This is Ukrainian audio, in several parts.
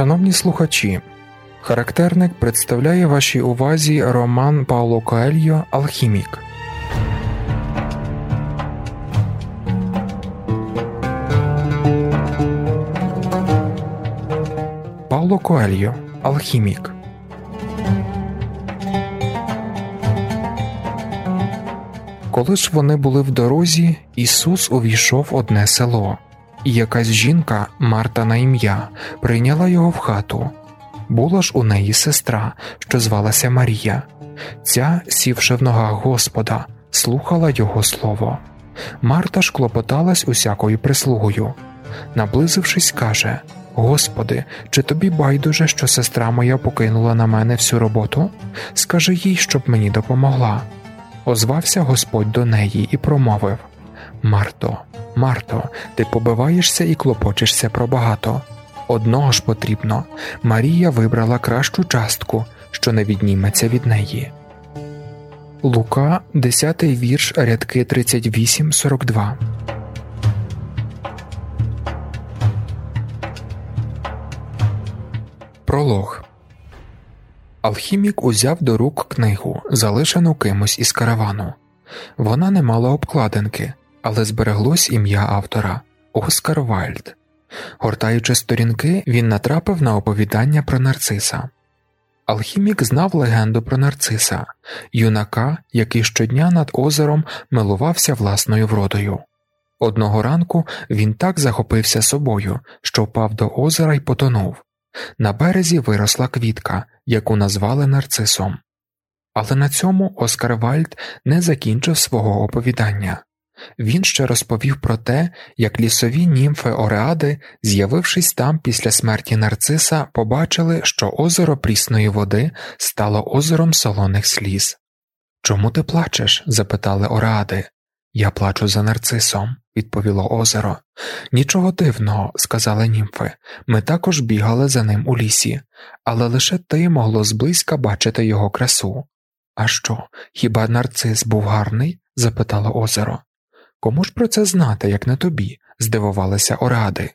Шановні слухачі, характерник представляє вашій увазі роман Пауло Коельо Алхімік. Пауло Коельо Алхімік. Коли ж вони були в дорозі, Ісус увійшов одне село і якась жінка, Марта на ім'я, прийняла його в хату. Була ж у неї сестра, що звалася Марія. Ця, сівши в ногах Господа, слухала його слово. Марта ж клопоталась усякою прислугою. Наблизившись, каже: Господи, чи тобі байдуже, що сестра моя покинула на мене всю роботу? Скажи їй, щоб мені допомогла. Озвався Господь до неї і промовив Марто, Марто, ти побиваєшся і клопочешся про багато. Одного ж потрібно Марія вибрала кращу частку, що не відніметься від неї. Лука, 10 вірш, рядки 38 42. Пролог Алхімік узяв до рук книгу, залишену кимось із каравану. Вона не мала обкладинки, але збереглось ім'я автора Оскар Вайльд. Гортаючи сторінки, він натрапив на оповідання про нарциса. Алхімік знав легенду про нарциса, юнака, який щодня над озером милувався власною вродою. Одного ранку він так захопився собою, що впав до озера і потонув. На березі виросла квітка, яку назвали нарцисом. Але на цьому Оскар Вальд не закінчив свого оповідання. Він ще розповів про те, як лісові німфи Ореади, з'явившись там після смерті нарциса, побачили, що озеро прісної води стало озером солоних сліз. Чому ти плачеш? запитали Ореади. Я плачу за нарцисом, відповіло озеро. Нічого дивного, сказали німфи. Ми також бігали за ним у лісі, але лише ти могло зблизька бачити його красу. А що, хіба нарцис був гарний? запитало озеро. Кому ж про це знати, як не тобі? здивувалися Оради.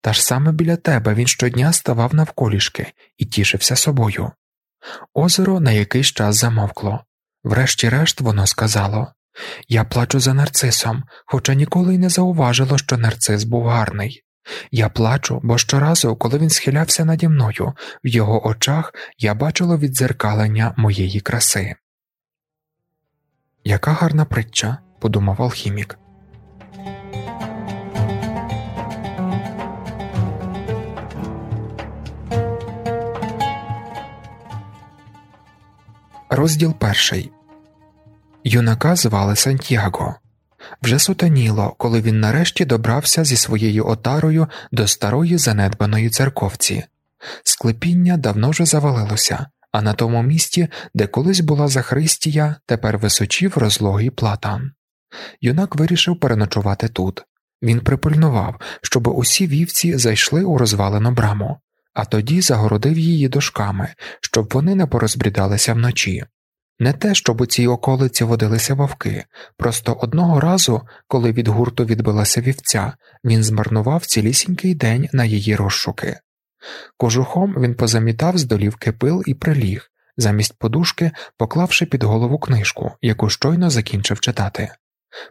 Та ж саме біля тебе він щодня ставав навколішки і тішився собою. Озеро на якийсь час замовкло. Врешті-решт воно сказало Я плачу за нарцисом, хоча ніколи й не зауважило, що нарцис був гарний. Я плачу, бо щоразу, коли він схилявся наді мною, в його очах я бачила віддзеркалення моєї краси. Яка гарна притча, подумав алхімік. Розділ перший юнака звали Сантьяго. Вже сутаніло, коли він нарешті добрався зі своєю отарою до старої занедбаної церковці. Склепіння давно вже завалилося, а на тому місці, де колись була Захристія, тепер височів розлогий платан. Юнак вирішив переночувати тут. Він припильнував, щоб усі вівці зайшли у розвалену браму, а тоді загородив її дошками, щоб вони не порозбрідалися вночі. Не те, щоб у цій околиці водилися вовки, просто одного разу, коли від гурту відбилася вівця, він змарнував цілісінький день на її розшуки. Кожухом він позамітав з долівки пил і приліг, замість подушки поклавши під голову книжку, яку щойно закінчив читати.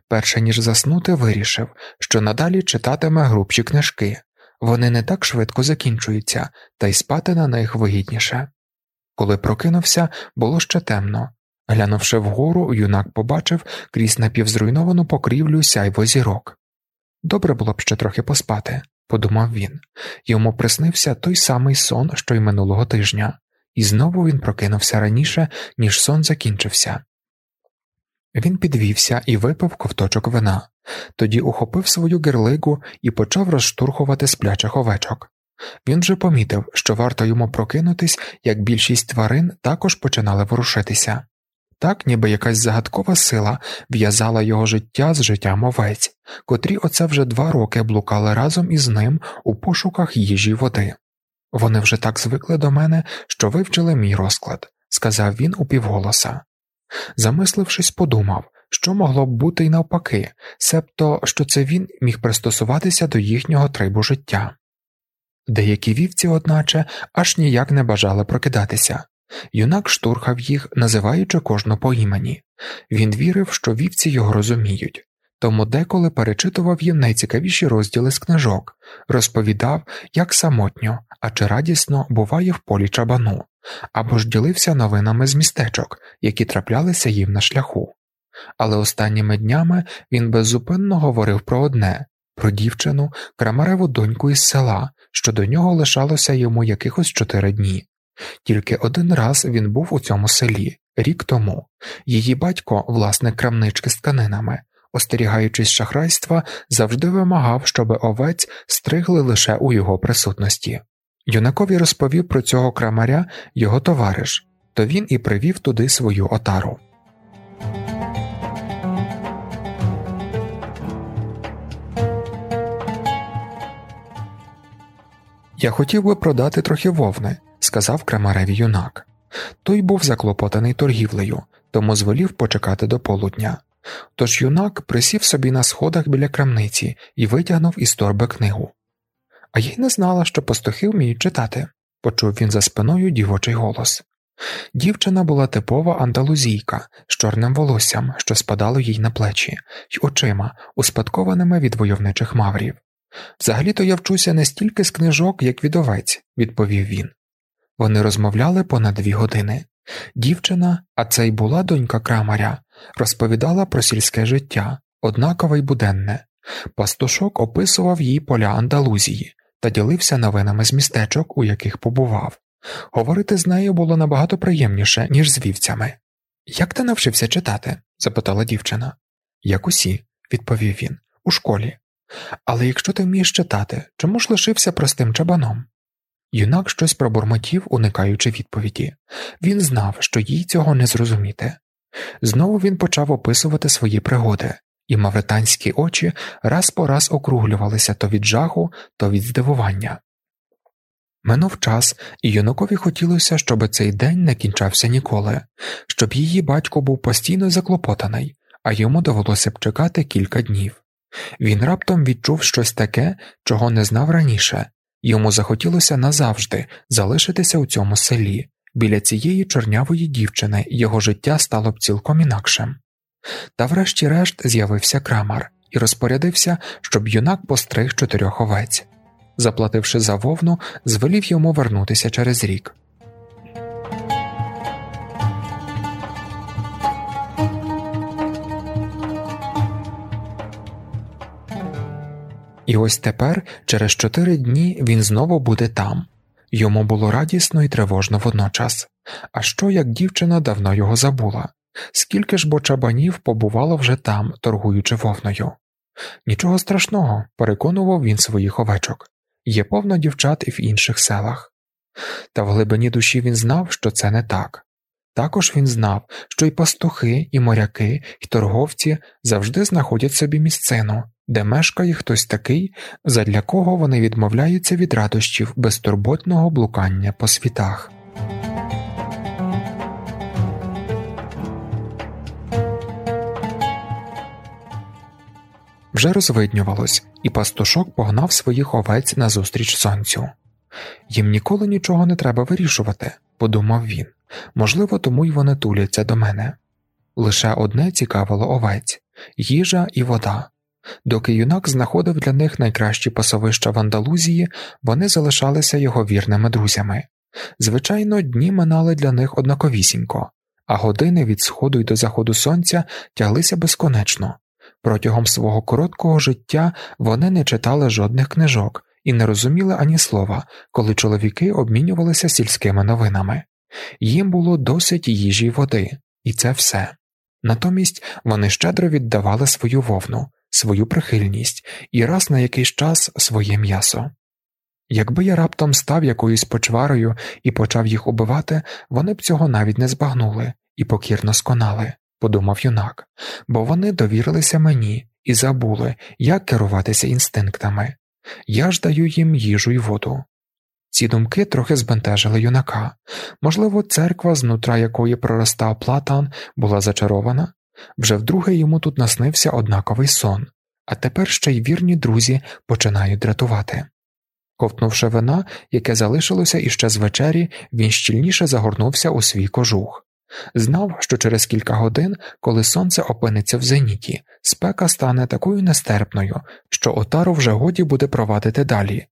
Перше ніж заснути, вирішив, що надалі читатиме грубші книжки, вони не так швидко закінчуються, та й спати на них вигідніше. Коли прокинувся, було ще темно. Глянувши вгору, юнак побачив крізь напівзруйновану покрівлю сяйво зірок. Добре було б ще трохи поспати, подумав він. Йому приснився той самий сон, що й минулого тижня, і знову він прокинувся раніше, ніж сон закінчився. Він підвівся і випив ковточок вина, тоді ухопив свою герлигу і почав розштурхувати сплячих овечок. Він вже помітив, що варто йому прокинутись, як більшість тварин також починали ворушитися, так ніби якась загадкова сила в'язала його життя з життям овець, котрі оце вже два роки блукали разом із ним у пошуках їжі й води. Вони вже так звикли до мене, що вивчили мій розклад, сказав він упівголоса. Замислившись, подумав, що могло б бути й навпаки, себто що це він міг пристосуватися до їхнього трибу життя. Деякі вівці, одначе, аж ніяк не бажали прокидатися. Юнак штурхав їх, називаючи кожну по імені. Він вірив, що вівці його розуміють, тому деколи перечитував їм найцікавіші розділи з книжок, розповідав, як самотньо, а чи радісно буває в полі чабану, або ж ділився новинами з містечок, які траплялися їм на шляху. Але останніми днями він беззупинно говорив про одне про дівчину, крамареву доньку із села, що до нього лишалося йому якихось чотири дні. Тільки один раз він був у цьому селі, рік тому. Її батько, власник крамнички з тканинами, остерігаючись шахрайства, завжди вимагав, щоби овець стригли лише у його присутності. Юнакові розповів про цього крамаря його товариш, то він і привів туди свою отару. Я хотів би продати трохи вовни, сказав крамареві юнак. Той був заклопотаний торгівлею, тому звелів почекати до полудня. Тож юнак присів собі на сходах біля крамниці і витягнув із торби книгу. А я й не знала, що пастухи вміють читати, почув він за спиною дівочий голос. Дівчина була типова андалузійка з чорним волоссям, що спадало їй на плечі, й очима, успадкованими від войовничих маврів. Взагалі то я вчуся не стільки з книжок, як від овець, відповів він. Вони розмовляли понад дві години. Дівчина, а це й була донька крамаря, розповідала про сільське життя, однакове й буденне. Пастушок описував їй поля Андалузії та ділився новинами з містечок, у яких побував. Говорити з нею було набагато приємніше, ніж з вівцями. Як ти навчився читати? запитала дівчина. Як усі, відповів він, у школі. Але якщо ти вмієш читати, чому ж лишився простим чабаном? Юнак щось пробурмотів, уникаючи відповіді. Він знав, що їй цього не зрозуміти. Знову він почав описувати свої пригоди, і мавританські очі раз по раз округлювалися то від жаху, то від здивування. Минув час, і юнакові хотілося, щоб цей день не кінчався ніколи, щоб її батько був постійно заклопотаний, а йому довелося б чекати кілька днів. Він раптом відчув щось таке, чого не знав раніше, йому захотілося назавжди залишитися у цьому селі, біля цієї чорнявої дівчини його життя стало б цілком інакшим. Та врешті-решт з'явився крамар і розпорядився, щоб юнак постриг чотирьох овець. Заплативши за вовну, звелів йому вернутися через рік. І ось тепер, через чотири дні, він знову буде там. Йому було радісно і тривожно водночас. А що як дівчина давно його забула? Скільки ж бо чабанів побувало вже там, торгуючи вовною? Нічого страшного, переконував він своїх овечок є повно дівчат і в інших селах. Та в глибині душі він знав, що це не так. Також він знав, що й пастухи, і моряки, і торговці завжди знаходять собі місцину, де мешкає хтось такий, задля кого вони відмовляються від радощів безтурботного блукання по світах. Вже розвиднювалось, і пастушок погнав своїх овець назустріч сонцю. Їм ніколи нічого не треба вирішувати, подумав він, можливо, тому й вони туляться до мене. Лише одне цікавило овець їжа і вода. Доки юнак знаходив для них найкращі пасовища в Андалузії, вони залишалися його вірними друзями. Звичайно, дні минали для них однаковісінько, а години від сходу й до заходу сонця тяглися безконечно. Протягом свого короткого життя вони не читали жодних книжок і не розуміли ані слова, коли чоловіки обмінювалися сільськими новинами. Їм було досить їжі й води, і це все. Натомість вони щедро віддавали свою вовну, свою прихильність і раз на якийсь час своє м'ясо. Якби я раптом став якоюсь почварою і почав їх убивати, вони б цього навіть не збагнули і покірно сконали подумав юнак, бо вони довірилися мені і забули, як керуватися інстинктами. Я ж даю їм їжу й воду. Ці думки трохи збентежили юнака можливо, церква, знутра якої проростав платан, була зачарована, вже вдруге йому тут наснився однаковий сон, а тепер ще й вірні друзі починають дратувати. Ковтнувши вина, яке залишилося іще з вечері, він щільніше загорнувся у свій кожух. Знав, що через кілька годин, коли сонце опиниться в зеніті, спека стане такою нестерпною, що отару вже годі буде провадити далі.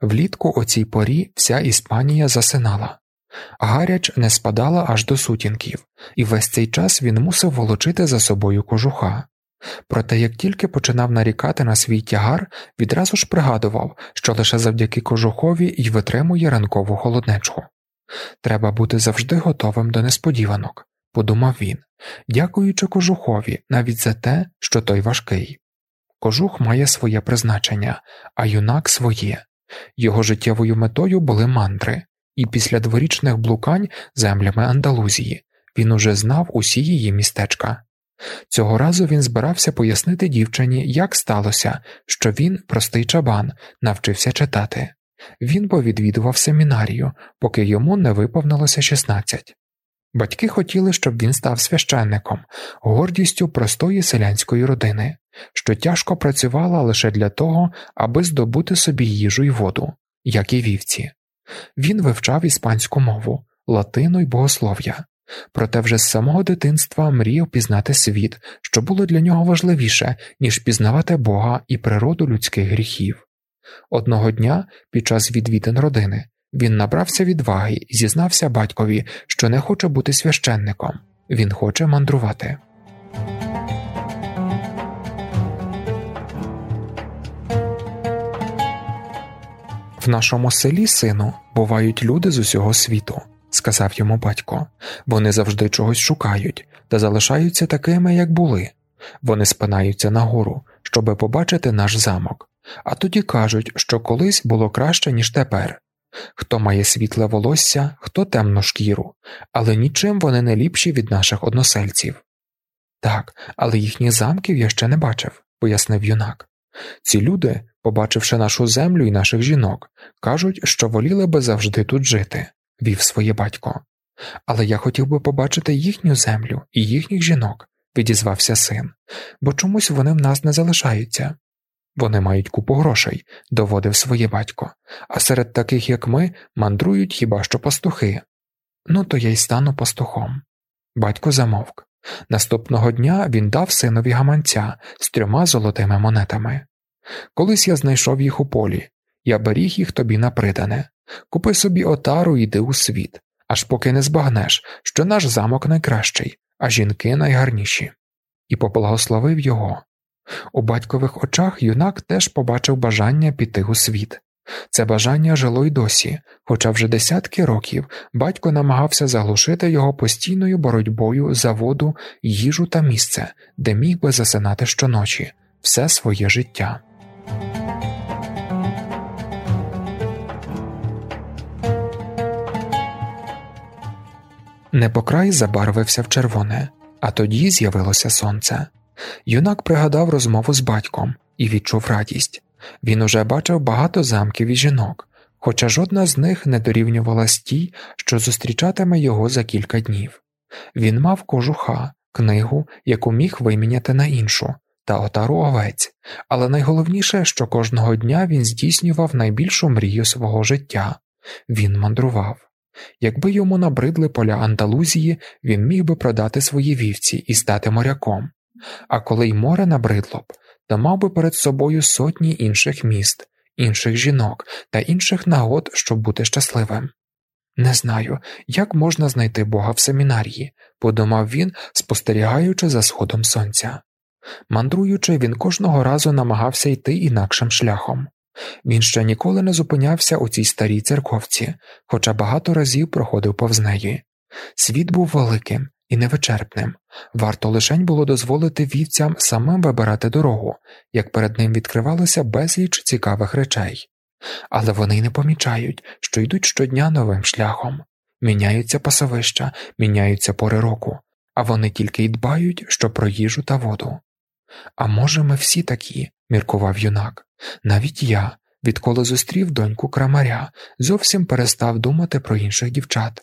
Влітку о цій порі вся Іспанія засинала. Гаряч не спадала аж до сутінків, і весь цей час він мусив волочити за собою кожуха. Проте як тільки починав нарікати на свій тягар, відразу ж пригадував, що лише завдяки кожухові й витримує ранкову холоднечку. Треба бути завжди готовим до несподіванок, подумав він, дякуючи кожухові навіть за те, що той важкий. Кожух має своє призначення, а юнак своє. Його життєвою метою були мандри, і після дворічних блукань землями Андалузії він уже знав усі її містечка. Цього разу він збирався пояснити дівчині, як сталося, що він, простий чабан, навчився читати. Він повідвідував семінарію, поки йому не виповнилося 16. Батьки хотіли, щоб він став священником, гордістю простої селянської родини, що тяжко працювала лише для того, аби здобути собі їжу й воду, як і вівці. Він вивчав іспанську мову, латину й богослов'я, проте вже з самого дитинства мріяв пізнати світ, що було для нього важливіше, ніж пізнавати Бога і природу людських гріхів. Одного дня, під час відвідин родини, він набрався відваги і зізнався батькові, що не хоче бути священником, він хоче мандрувати. В нашому селі, сину, бувають люди з усього світу, сказав йому батько. Вони завжди чогось шукають та залишаються такими, як були. Вони спинаються нагору, щоби побачити наш замок, а тоді кажуть, що колись було краще, ніж тепер. Хто має світле волосся, хто темну шкіру, але нічим вони не ліпші від наших односельців. Так, але їхніх замків я ще не бачив, пояснив юнак. Ці люди, побачивши нашу землю і наших жінок, кажуть, що воліли би завжди тут жити, вів своє батько. Але я хотів би побачити їхню землю і їхніх жінок, відізвався син, бо чомусь вони в нас не залишаються. Вони мають купу грошей, доводив своє батько, а серед таких, як ми, мандрують хіба що пастухи. Ну, то я й стану пастухом. Батько замовк. Наступного дня він дав синові гаманця з трьома золотими монетами. Колись я знайшов їх у полі, я беріг їх тобі на придане. Купи собі отару і йди у світ, аж поки не збагнеш, що наш замок найкращий, а жінки найгарніші. І поблагословив його. У батькових очах юнак теж побачив бажання піти у світ. Це бажання жило й досі, хоча вже десятки років батько намагався заглушити його постійною боротьбою за воду, їжу та місце, де міг би засинати щоночі, все своє життя. Непокрай забарвився в червоне, а тоді з'явилося сонце. Юнак пригадав розмову з батьком і відчув радість. Він уже бачив багато замків і жінок, хоча жодна з них не дорівнювала стій, що зустрічатиме його за кілька днів. Він мав кожуха, книгу, яку міг виміняти на іншу, та отару овець, але найголовніше, що кожного дня він здійснював найбільшу мрію свого життя він мандрував. Якби йому набридли поля Андалузії, він міг би продати свої вівці і стати моряком, а коли й море набридло б, то мав би перед собою сотні інших міст, інших жінок та інших нагод, щоб бути щасливим. Не знаю, як можна знайти Бога в семінарії, подумав він, спостерігаючи за сходом сонця. Мандруючи, він кожного разу намагався йти інакшим шляхом. Він ще ніколи не зупинявся у цій старій церковці, хоча багато разів проходив повз неї. Світ був великим і невичерпним, варто лишень було дозволити вівцям самим вибирати дорогу, як перед ним відкривалося безліч цікавих речей, але вони не помічають, що йдуть щодня новим шляхом, міняються пасовища, міняються пори року, а вони тільки й дбають, що про їжу та воду. А може, ми всі такі, міркував юнак, навіть я, відколи зустрів доньку крамаря, зовсім перестав думати про інших дівчат.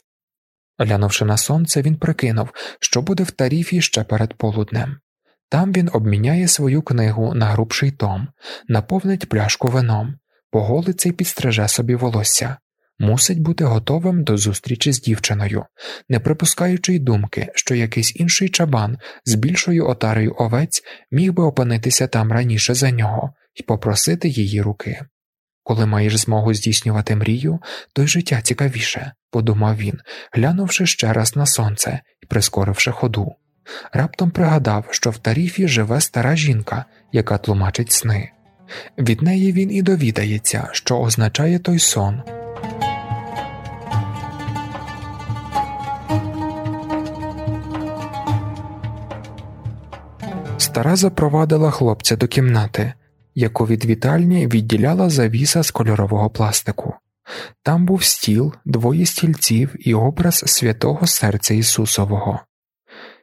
Глянувши на сонце, він прикинув, що буде в таріфі ще перед полуднем. Там він обміняє свою книгу на грубший том, наповнить пляшку вином, поголиться й підстриже собі волосся, мусить бути готовим до зустрічі з дівчиною, не припускаючи й думки, що якийсь інший чабан з більшою отарою овець міг би опинитися там раніше за нього і попросити її руки. Коли маєш змогу здійснювати мрію, то й життя цікавіше, подумав він, глянувши ще раз на сонце і прискоривши ходу. Раптом пригадав, що в таріфі живе стара жінка, яка тлумачить сни. Від неї він і довідається, що означає той сон. Стара запровадила хлопця до кімнати, яку від вітальні відділяла завіса з кольорового пластику. Там був стіл, двоє стільців і образ святого серця Ісусового.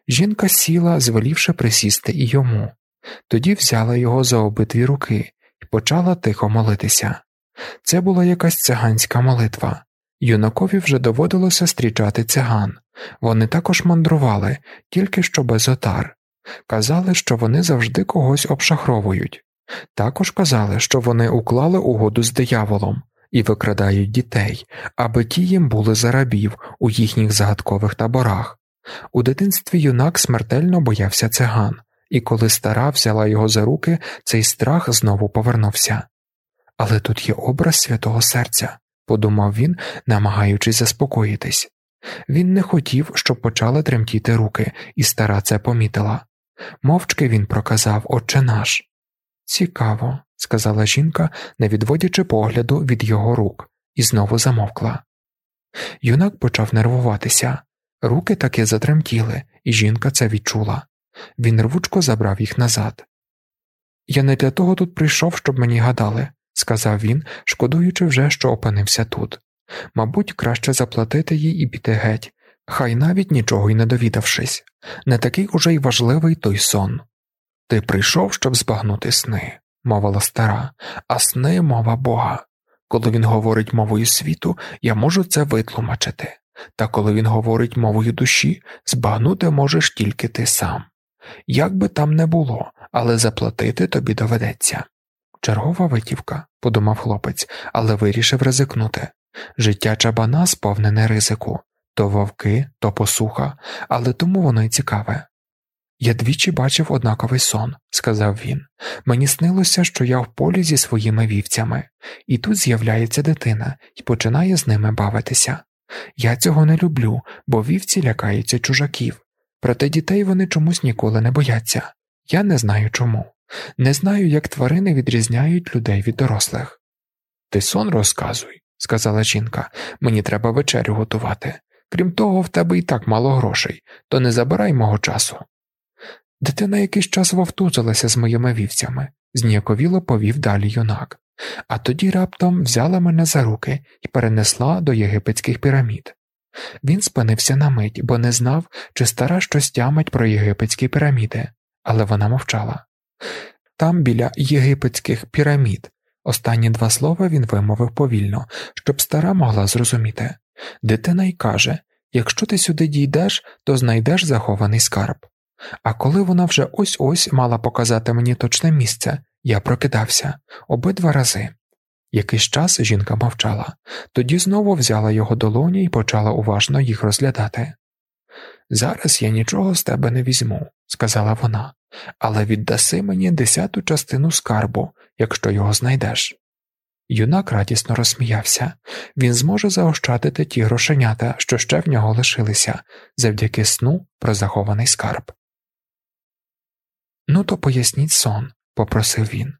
Жінка сіла, звелівши присісти і йому, тоді взяла його за обидві руки і почала тихо молитися. Це була якась циганська молитва. Юнакові вже доводилося зустрічати циган. Вони також мандрували, тільки що без отар. Казали, що вони завжди когось обшахровують. Також казали, що вони уклали угоду з дияволом і викрадають дітей, аби ті їм були за рабів у їхніх загадкових таборах. У дитинстві юнак смертельно боявся циган, і коли стара взяла його за руки, цей страх знову повернувся. Але тут є образ святого серця, подумав він, намагаючись заспокоїтись. Він не хотів, щоб почали тремтіти руки, і стара це помітила. Мовчки він проказав Отче наш. Цікаво, сказала жінка, не відводячи погляду від його рук, і знову замовкла. Юнак почав нервуватися, руки таки затремтіли, і жінка це відчула. Він рвучко забрав їх назад. Я не для того тут прийшов, щоб мені гадали, сказав він, шкодуючи вже, що опинився тут. Мабуть, краще заплатити їй і піти геть, хай навіть нічого й не довідавшись, не такий уже й важливий той сон. Ти прийшов, щоб збагнути сни, мовила стара, а сни мова Бога. Коли він говорить мовою світу, я можу це витлумачити, та коли він говорить мовою душі, збагнути можеш тільки ти сам. Як би там не було, але заплатити тобі доведеться. Чергова витівка, подумав хлопець, але вирішив ризикнути. Життя чабана сповнене ризику то вовки, то посуха, але тому воно й цікаве. Я двічі бачив однаковий сон, сказав він. Мені снилося, що я в полі зі своїми вівцями, і тут з'являється дитина і починає з ними бавитися. Я цього не люблю, бо вівці лякаються чужаків, проте дітей вони чомусь ніколи не бояться. Я не знаю чому. Не знаю, як тварини відрізняють людей від дорослих. Ти сон розказуй, сказала жінка, мені треба вечерю готувати. Крім того, в тебе і так мало грошей, то не забирай мого часу. Дитина якийсь час вовтузилася з моїми вівцями, зніяковіло повів далі юнак, а тоді раптом взяла мене за руки і перенесла до єгипетських пірамід. Він спинився на мить, бо не знав, чи стара щось тямить про єгипетські піраміди, але вона мовчала. Там, біля єгипетських пірамід, останні два слова він вимовив повільно, щоб стара могла зрозуміти. Дитина й каже якщо ти сюди дійдеш, то знайдеш захований скарб. А коли вона вже ось ось мала показати мені точне місце, я прокидався обидва рази. Якийсь час жінка мовчала, тоді знову взяла його долоні і почала уважно їх розглядати. Зараз я нічого з тебе не візьму, сказала вона, але віддаси мені десяту частину скарбу, якщо його знайдеш. Юнак радісно розсміявся він зможе заощадити ті грошенята, що ще в нього лишилися, завдяки сну про захований скарб. Ну, то поясніть сон, попросив він.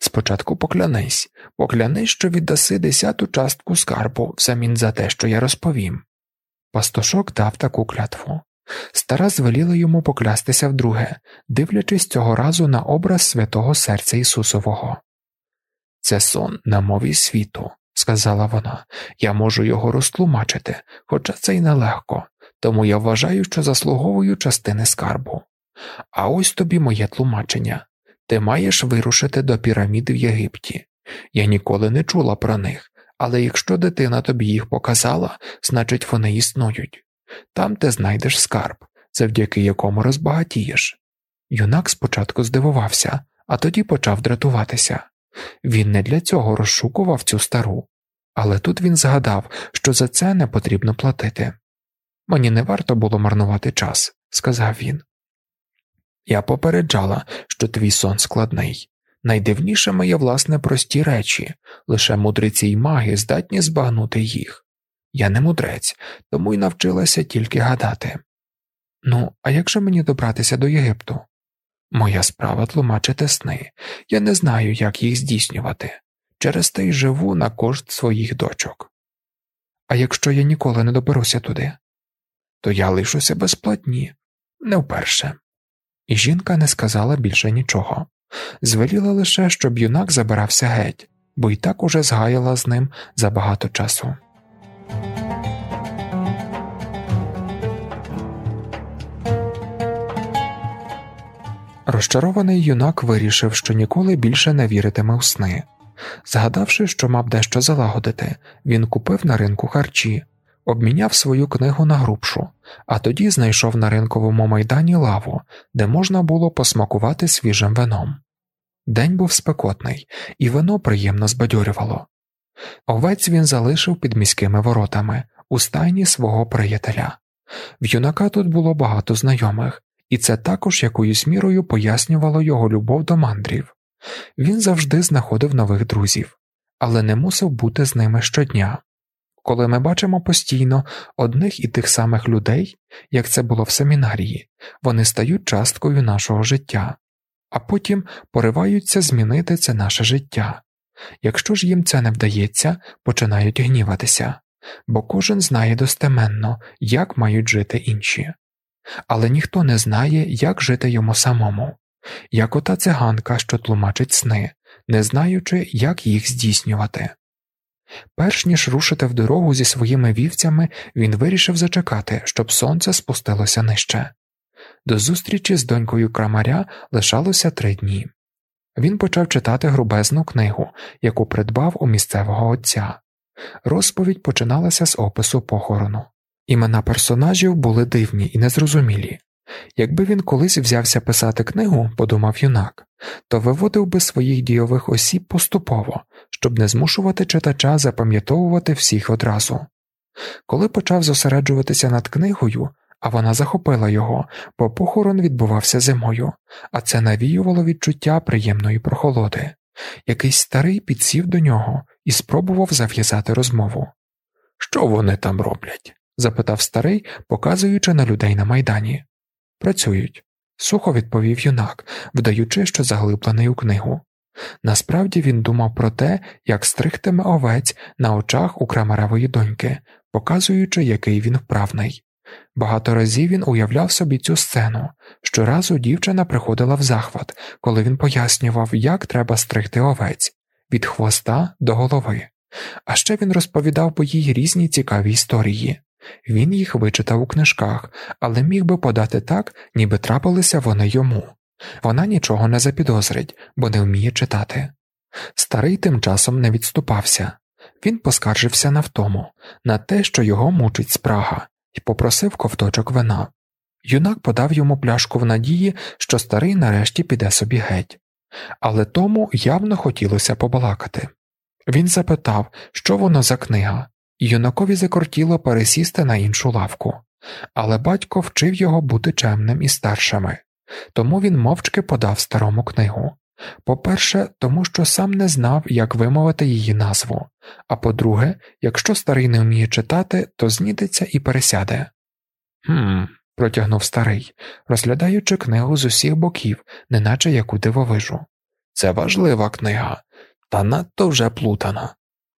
Спочатку поклянись, поклянись, що віддаси десяту частку скарбу взамін за те, що я розповім. Пастушок дав таку клятву. Стара звеліла йому поклястися вдруге, дивлячись цього разу на образ святого серця Ісусового. Це сон на мові світу, сказала вона, я можу його розтлумачити, хоча це й нелегко, тому я вважаю, що заслуговую частини скарбу. А ось тобі моє тлумачення ти маєш вирушити до пірамід в Єгипті. Я ніколи не чула про них, але якщо дитина тобі їх показала, значить вони існують. Там ти знайдеш скарб, завдяки якому розбагатієш. Юнак спочатку здивувався, а тоді почав дратуватися. Він не для цього розшукував цю стару, але тут він згадав, що за це не потрібно платити. Мені не варто було марнувати час, сказав він. Я попереджала, що твій сон складний. Найдивнішими є, власне, прості речі, лише мудреці й маги здатні збагнути їх. Я не мудрець, тому й навчилася тільки гадати. Ну, а як же мені добратися до Єгипту? Моя справа тлумачити сни, я не знаю, як їх здійснювати, через те й живу на кошт своїх дочок. А якщо я ніколи не доберуся туди, то я лишуся безплатні, не вперше. І жінка не сказала більше нічого, звеліла лише, щоб юнак забирався геть, бо й так уже згаяла з ним забагато часу. Розчарований юнак вирішив, що ніколи більше не віритиме в сни. Згадавши, що мав дещо залагодити, він купив на ринку харчі, обміняв свою книгу на грубшу, а тоді знайшов на ринковому майдані лаву, де можна було посмакувати свіжим вином. День був спекотний, і вино приємно збадьорювало. Овець він залишив під міськими воротами у стайні свого приятеля. В юнака тут було багато знайомих, і це також якоюсь мірою пояснювало його любов до мандрів. Він завжди знаходив нових друзів, але не мусив бути з ними щодня. Коли ми бачимо постійно одних і тих самих людей, як це було в семінарії, вони стають часткою нашого життя, а потім пориваються змінити це наше життя. Якщо ж їм це не вдається, починають гніватися, бо кожен знає достеменно, як мають жити інші але ніхто не знає, як жити йому самому, як ота циганка, що тлумачить сни, не знаючи, як їх здійснювати. Перш ніж рушити в дорогу зі своїми вівцями, він вирішив зачекати, щоб сонце спустилося нижче. До зустрічі з донькою крамаря лишалося три дні. Він почав читати грубезну книгу, яку придбав у місцевого отця. Розповідь починалася з опису похорону. Імена персонажів були дивні і незрозумілі. Якби він колись взявся писати книгу, подумав юнак, то виводив би своїх дійових осіб поступово, щоб не змушувати читача запам'ятовувати всіх одразу. Коли почав зосереджуватися над книгою, а вона захопила його, бо похорон відбувався зимою, а це навіювало відчуття приємної прохолоди. Якийсь старий підсів до нього і спробував зав'язати розмову. Що вони там роблять? Запитав старий, показуючи на людей на майдані. Працюють, сухо відповів юнак, вдаючи, що заглиблений у книгу. Насправді він думав про те, як стригтиме овець на очах у крамаревої доньки, показуючи, який він вправний. Багато разів він уявляв собі цю сцену. Щоразу дівчина приходила в захват, коли він пояснював, як треба стригти овець від хвоста до голови. А ще він розповідав по їй різні цікаві історії. Він їх вичитав у книжках, але міг би подати так, ніби трапилися вони йому. Вона нічого не запідозрить, бо не вміє читати. Старий тим часом не відступався. Він поскаржився на втому, на те, що його мучить спрага, і попросив ковточок вина. Юнак подав йому пляшку в надії, що старий нарешті піде собі геть, але тому явно хотілося побалакати. Він запитав, що воно за книга, Юнакові закортіло пересісти на іншу лавку, але батько вчив його бути чемним і старшими, тому він мовчки подав старому книгу. По-перше, тому що сам не знав, як вимовити її назву, а по-друге, якщо старий не вміє читати, то знідеться і пересяде. «Хм», – протягнув старий, розглядаючи книгу з усіх боків, неначе яку дивовижу. Це важлива книга, та надто вже плутана.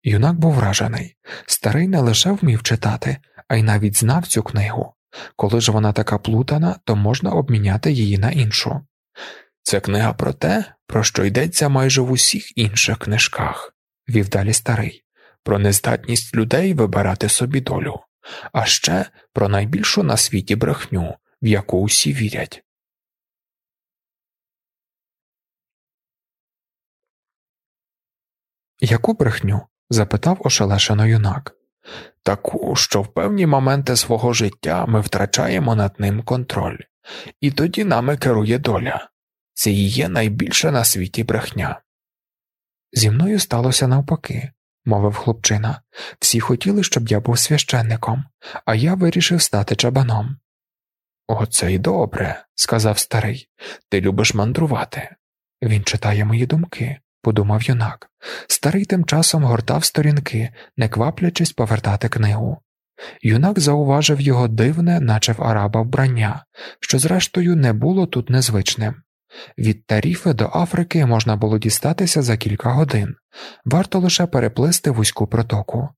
Юнак був вражений. Старий не лише вмів читати, а й навіть знав цю книгу. Коли ж вона така плутана, то можна обміняти її на іншу. Це книга про те, про що йдеться майже в усіх інших книжках, вів далі старий, про нездатність людей вибирати собі долю, а ще про найбільшу на світі брехню, в яку усі вірять. Яку брехню? Запитав ошелешено юнак. Таку, що в певні моменти свого життя ми втрачаємо над ним контроль, і тоді нами керує доля це і є найбільша на світі брехня. Зі мною сталося навпаки, мовив хлопчина. Всі хотіли, щоб я був священником, а я вирішив стати чабаном. Оце й добре, сказав старий. Ти любиш мандрувати. Він читає мої думки, подумав юнак. Старий тим часом гортав сторінки, не кваплячись повертати книгу. Юнак зауважив його дивне, наче в араба вбрання, що, зрештою, не було тут незвичним. Від Таріфи до Африки можна було дістатися за кілька годин, варто лише переплисти вузьку протоку.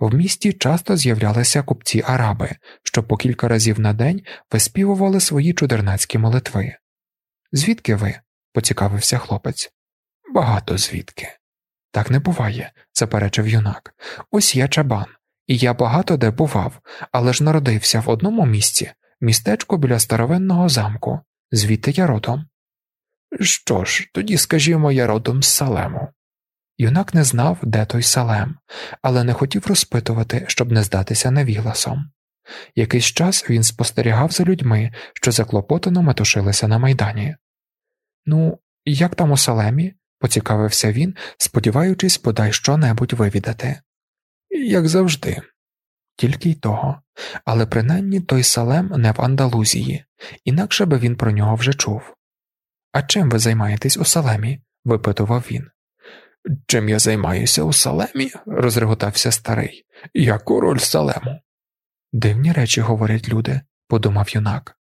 В місті часто з'являлися купці араби, що по кілька разів на день виспівували свої чудернацькі молитви. Звідки ви? поцікавився хлопець. Багато звідки. Так не буває, заперечив юнак. Ось я чабан, і я багато де бував, але ж народився в одному місці, містечку біля старовинного замку, звідти я родом. Що ж, тоді, скажімо, я родом з Салему. Юнак не знав, де той Салем, але не хотів розпитувати, щоб не здатися невігласом. Якийсь час він спостерігав за людьми, що заклопотано метушилися на майдані. Ну, як там у Салемі? Поцікавився він, сподіваючись бодай що небудь вивідати. Як завжди, тільки й того, але принаймні той Салем не в Андалузії, інакше би він про нього вже чув. А чим ви займаєтесь у Салемі? випитував він. Чим я займаюся у Салемі? розреготався старий. Я король Салему. Дивні речі говорять люди, подумав юнак.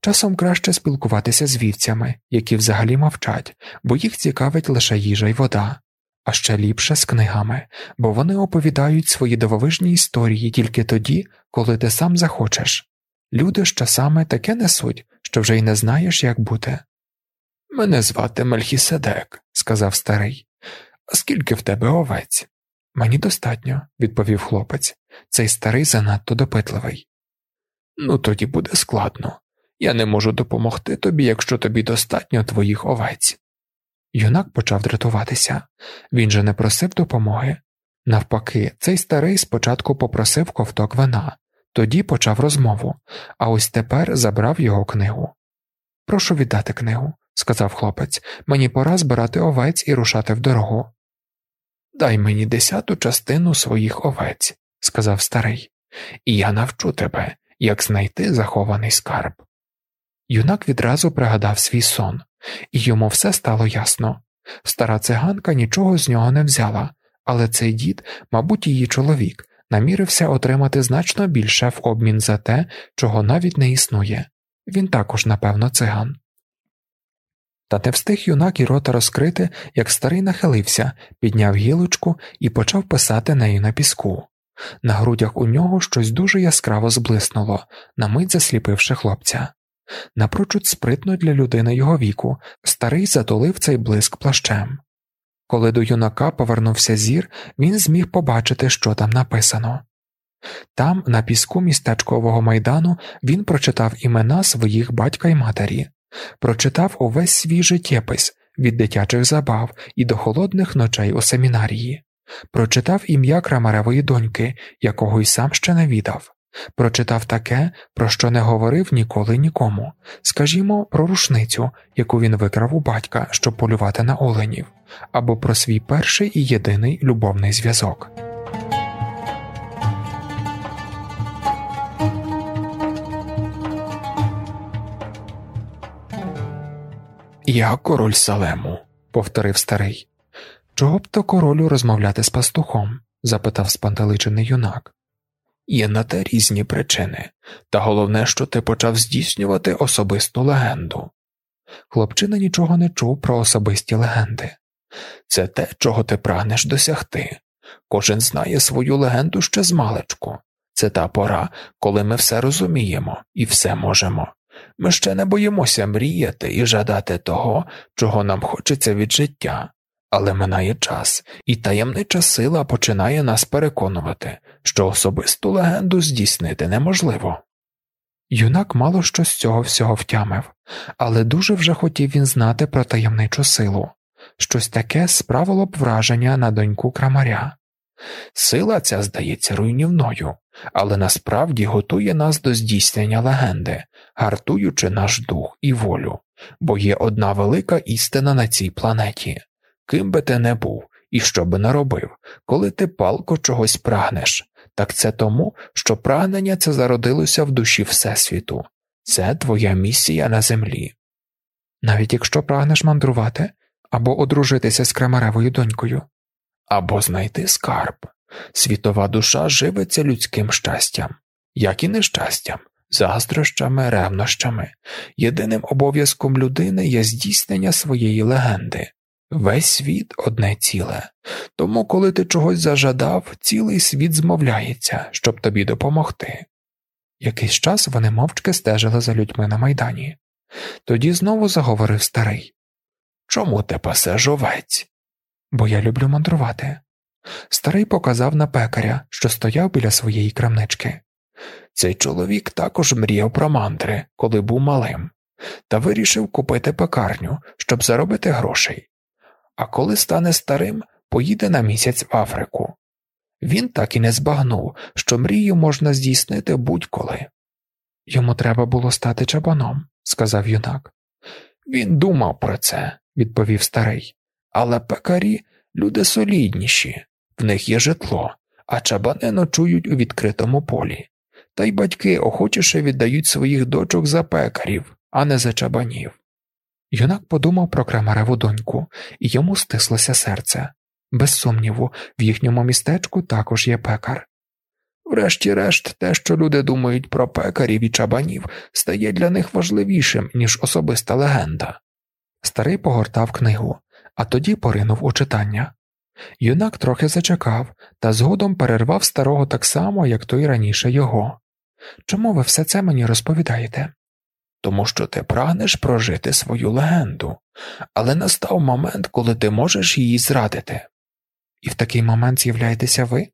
Часом краще спілкуватися з вівцями, які взагалі мовчать, бо їх цікавить лише їжа й вода, а ще ліпше з книгами, бо вони оповідають свої дивовижні історії тільки тоді, коли ти сам захочеш. Люди з часами таке несуть, що вже й не знаєш, як бути. Мене звати Мельхіседек, сказав старий. А скільки в тебе овець? Мені достатньо, відповів хлопець. Цей старий занадто допитливий. Ну, тоді буде складно. Я не можу допомогти тобі, якщо тобі достатньо твоїх овець. Юнак почав дратуватися він же не просив допомоги. Навпаки, цей старий спочатку попросив ковток вина, тоді почав розмову, а ось тепер забрав його книгу. Прошу віддати книгу, сказав хлопець, мені пора збирати овець і рушати в дорогу. Дай мені десяту частину своїх овець, сказав старий, і я навчу тебе, як знайти захований скарб. Юнак відразу пригадав свій сон, і йому все стало ясно. Стара циганка нічого з нього не взяла, але цей дід, мабуть, її чоловік, намірився отримати значно більше в обмін за те, чого навіть не існує. Він також, напевно, циган. Та не встиг юнак і рота розкрити, як старий нахилився, підняв гілочку і почав писати нею на піску. На грудях у нього щось дуже яскраво зблиснуло, на мить засліпивши хлопця. Напрочуд спритно для людини його віку, старий затулив цей блиск плащем. Коли до юнака повернувся зір, він зміг побачити, що там написано. Там, на піску містечкового майдану, він прочитав імена своїх батька й матері, прочитав увесь свій життєпис від дитячих забав і до холодних ночей у семінарії, прочитав ім'я Крамаревої доньки, якого й сам ще не відав, прочитав таке, про що не говорив ніколи нікому, скажімо, про рушницю, яку він викрав у батька, щоб полювати на оленів, або про свій перший і єдиний любовний зв'язок. Я король Салему, повторив старий. Чого б то королю розмовляти з пастухом? запитав спантеличений юнак. Є на те різні причини, та головне, що ти почав здійснювати особисту легенду. Хлопчина нічого не чув про особисті легенди. Це те, чого ти прагнеш досягти. Кожен знає свою легенду ще з маличку. Це та пора, коли ми все розуміємо і все можемо. Ми ще не боїмося мріяти і жадати того, чого нам хочеться від життя, але минає час, і таємнича сила починає нас переконувати, що особисту легенду здійснити неможливо. Юнак мало що з цього всього втямив, але дуже вже хотів він знати про таємничу силу щось таке справило б враження на доньку крамаря. Сила ця здається руйнівною, але насправді готує нас до здійснення легенди, гартуючи наш дух і волю, бо є одна велика істина на цій планеті ким би ти не був І що би наробив, коли ти палко чогось прагнеш, так це тому, що прагнення це зародилося в душі Всесвіту, це твоя місія на землі. Навіть якщо прагнеш мандрувати або одружитися з крамаревою донькою, або знайти скарб, світова душа живиться людським щастям, як і нещастям, заздрощами, ревнощами. Єдиним обов'язком людини є здійснення своєї легенди. Весь світ одне ціле, тому, коли ти чогось зажадав, цілий світ змовляється, щоб тобі допомогти. Якийсь час вони мовчки стежили за людьми на майдані. Тоді знову заговорив старий Чому ти пасеш овець? Бо я люблю мандрувати. Старий показав на пекаря, що стояв біля своєї крамнички. Цей чоловік також мріяв про мандри, коли був малим, та вирішив купити пекарню, щоб заробити грошей. А коли стане старим, поїде на місяць в Африку. Він так і не збагнув, що мрію можна здійснити будь-коли. Йому треба було стати чабаном, сказав юнак. Він думав про це, відповів старий, але пекарі люди солідніші, в них є житло, а чабани ночують у відкритому полі, та й батьки охочіше віддають своїх дочок за пекарів, а не за чабанів. Юнак подумав про крамареву доньку, і йому стислося серце. Без сумніву, в їхньому містечку також є пекар. Врешті-решт, те, що люди думають про пекарів і чабанів, стає для них важливішим, ніж особиста легенда. Старий погортав книгу, а тоді поринув у читання. Юнак трохи зачекав та згодом перервав старого так само, як той раніше його. Чому ви все це мені розповідаєте? Тому що ти прагнеш прожити свою легенду, але настав момент, коли ти можеш її зрадити. І в такий момент з'являєтеся ви?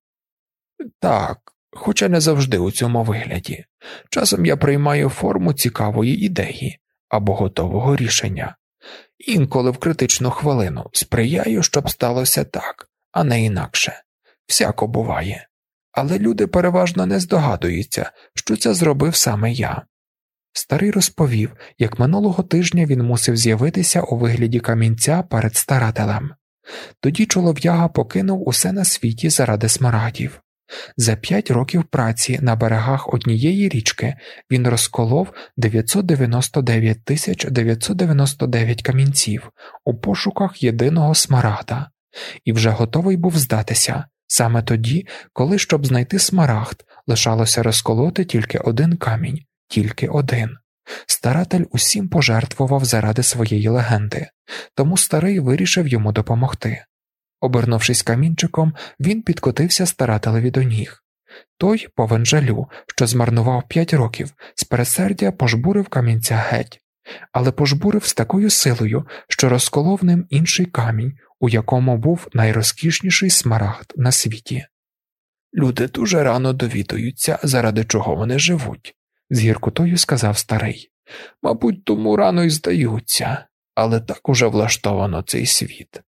Так, хоча не завжди у цьому вигляді. Часом я приймаю форму цікавої ідеї або готового рішення, інколи в критичну хвилину сприяю, щоб сталося так, а не інакше. Всяко буває. Але люди переважно не здогадуються, що це зробив саме я. Старий розповів, як минулого тижня він мусив з'явитися у вигляді камінця перед старателем. Тоді чолов'яга покинув усе на світі заради смарагдів. За п'ять років праці на берегах однієї річки він розколов 999 тисяч 999 камінців у пошуках єдиного смарагда і вже готовий був здатися саме тоді, коли, щоб знайти смарагд, лишалося розколоти тільки один камінь, тільки один. Старатель усім пожертвував заради своєї легенди, тому старий вирішив йому допомогти. Обернувшись камінчиком, він підкотився старателеві до ніг. Той, повен жалю, що змарнував п'ять років, з пересердя пожбурив камінця геть, але пожбурив з такою силою, що розколов ним інший камінь, у якому був найрозкішніший смарагд на світі. Люди дуже рано довідуються, заради чого вони живуть, з гіркотою сказав старий. Мабуть, тому рано й здаються, але так уже влаштовано цей світ.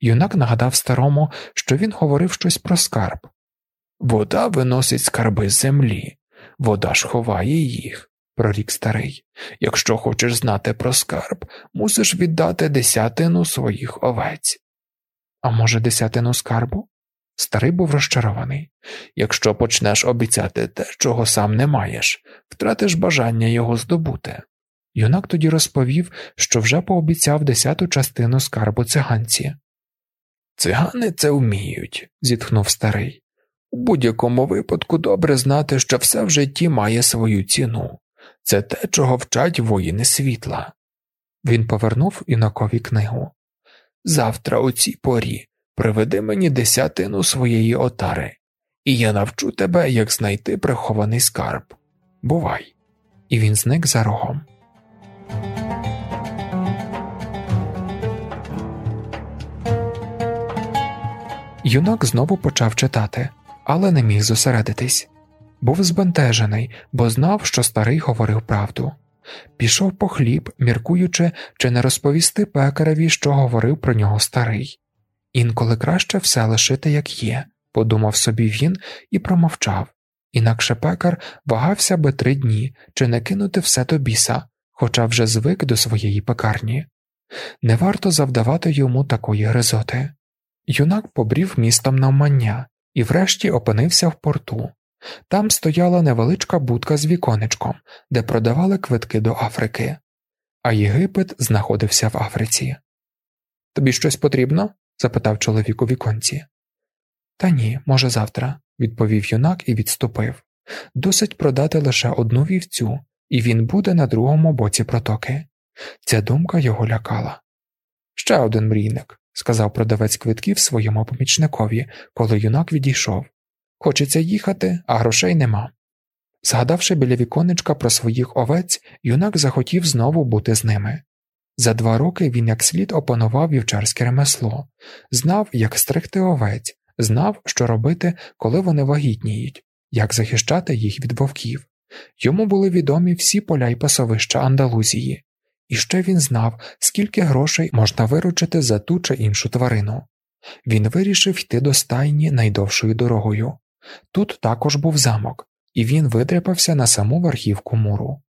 Юнак нагадав старому, що він говорив щось про скарб. Вода виносить скарби з землі, вода ж ховає їх, прорік старий. Якщо хочеш знати про скарб, мусиш віддати десятину своїх овець. А може, десятину скарбу? Старий був розчарований. Якщо почнеш обіцяти те, чого сам не маєш, втратиш бажання його здобути. Юнак тоді розповів, що вже пообіцяв десяту частину скарбу циганці. Цигани це вміють, зітхнув старий. У будь-якому випадку добре знати, що все в житті має свою ціну, це те, чого вчать воїни світла. Він повернув інакові книгу. Завтра, у цій порі, приведи мені десятину своєї отари, і я навчу тебе, як знайти прихований скарб. Бувай. І він зник за рогом. Юнак знову почав читати, але не міг зосередитись. Був збентежений, бо знав, що старий говорив правду. Пішов по хліб, міркуючи, чи не розповісти пекареві, що говорив про нього старий. Інколи краще все лишити, як є, подумав собі він і промовчав. Інакше пекар вагався би три дні чи не кинути все до біса, хоча вже звик до своєї пекарні. Не варто завдавати йому такої гризоти. Юнак побрів містом навмання і врешті опинився в порту. Там стояла невеличка будка з віконечком, де продавали квитки до Африки, а Єгипет знаходився в Африці. Тобі щось потрібно? Запитав чоловік у віконці. Та ні, може, завтра, відповів юнак і відступив. Досить продати лише одну вівцю, і він буде на другому боці протоки. Ця думка його лякала. Ще один мрійник, сказав продавець квитків своєму помічникові, коли юнак відійшов. Хочеться їхати, а грошей нема. Згадавши біля віконечка про своїх овець, юнак захотів знову бути з ними. За два роки він як слід опанував вівчарське ремесло, знав, як стригти овець, знав, що робити, коли вони вагітніють, як захищати їх від вовків. Йому були відомі всі поля й пасовища Андалузії, і ще він знав, скільки грошей можна виручити за ту чи іншу тварину. Він вирішив йти до стайні найдовшою дорогою. Тут також був замок, і він видряпався на саму верхівку муру.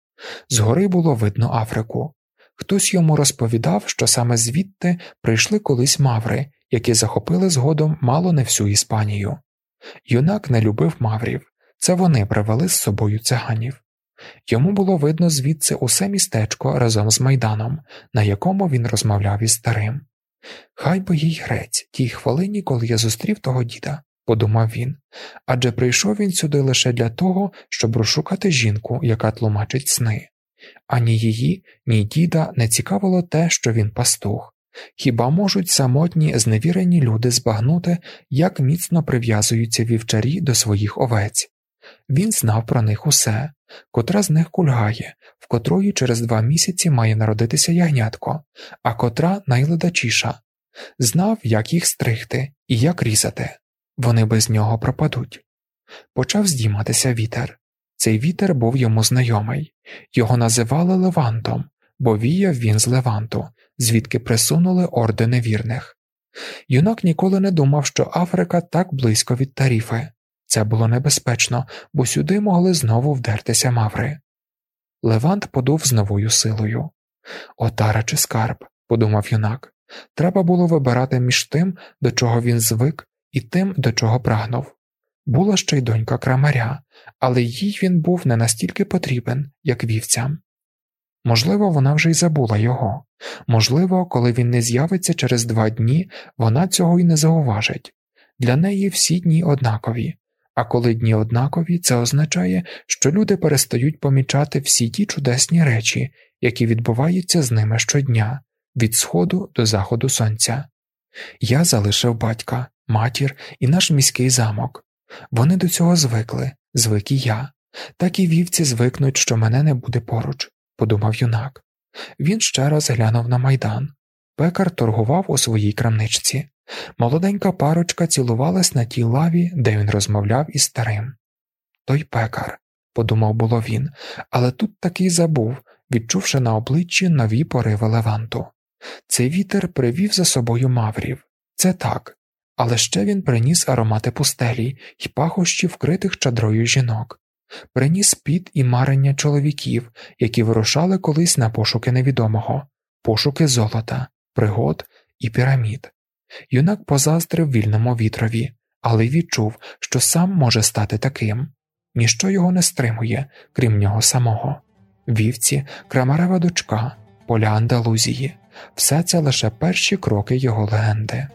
Згори було видно Африку. Хтось йому розповідав, що саме звідти прийшли колись маври, які захопили згодом мало не всю Іспанію. Юнак не любив маврів, це вони привели з собою циганів. Йому було видно звідси усе містечко разом з майданом, на якому він розмовляв із старим. Хай би їй грець тій хвилині, коли я зустрів того діда, подумав він, адже прийшов він сюди лише для того, щоб розшукати жінку, яка тлумачить сни. Ані її, ні діда не цікавило те, що він пастух. Хіба можуть самотні зневірені люди збагнути, як міцно прив'язуються вівчарі до своїх овець? Він знав про них усе, котра з них кульгає, в котрої через два місяці має народитися ягнятко, а котра найледачіша, знав, як їх стригти і як різати. Вони без нього пропадуть. Почав здійматися вітер. Цей вітер був йому знайомий, його називали Левантом, бо віяв він з Леванту, звідки присунули орди невірних. Юнак ніколи не думав, що Африка так близько від таріфи. Це було небезпечно, бо сюди могли знову вдертися маври. Левант подув з новою силою. Отара чи скарб, подумав юнак. Треба було вибирати між тим, до чого він звик, і тим, до чого прагнув. Була ще й донька крамаря, але їй він був не настільки потрібен, як вівцям. Можливо, вона вже й забула його, можливо, коли він не з'явиться через два дні, вона цього й не зауважить. Для неї всі дні однакові, а коли дні однакові, це означає, що люди перестають помічати всі ті чудесні речі, які відбуваються з ними щодня, від сходу до заходу сонця. Я залишив батька, матір і наш міський замок. Вони до цього звикли, звик і я, так і вівці звикнуть, що мене не буде поруч, подумав юнак. Він ще раз глянув на майдан. Пекар торгував у своїй крамничці. Молоденька парочка цілувалась на тій лаві, де він розмовляв із старим. Той пекар, подумав було він, але тут таки забув, відчувши на обличчі нові пориви леванту. Цей вітер привів за собою маврів. Це так, але ще він приніс аромати пустелі й пахощі вкритих чадрою жінок, приніс піт і марення чоловіків, які вирушали колись на пошуки невідомого, пошуки золота, пригод і пірамід. Юнак позаздрив вільному вітрові, але відчув, що сам може стати таким. Ніщо його не стримує, крім нього самого. Вівці, крамарева дочка, поля Андалузії все це лише перші кроки його легенди.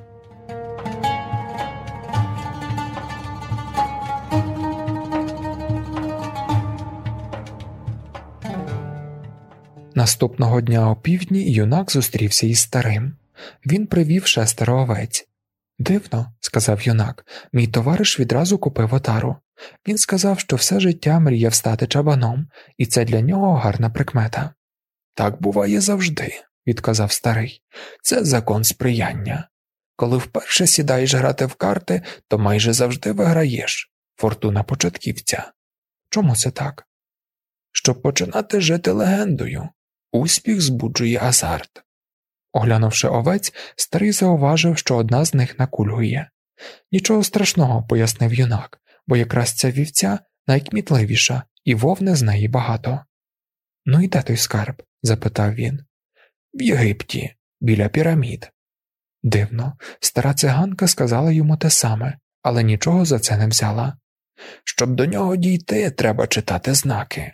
Наступного дня опівдні юнак зустрівся із старим. Він привів шестеро овець. Дивно, сказав юнак, мій товариш відразу купив отару. Він сказав, що все життя мріяв стати чабаном, і це для нього гарна прикмета. Так буває завжди, відказав старий. Це закон сприяння. Коли вперше сідаєш грати в карти, то майже завжди виграєш. Фортуна початківця. Чому це так? Щоб починати жити легендою, успіх збуджує азарт. Оглянувши овець, старий зауважив, що одна з них накульгує. Нічого страшного, пояснив юнак, бо якраз ця вівця найкмітливіша, і вовне з неї багато. Ну і де той скарб? запитав він. В Єгипті, біля пірамід. Дивно, стара циганка сказала йому те саме, але нічого за це не взяла. Щоб до нього дійти, треба читати знаки.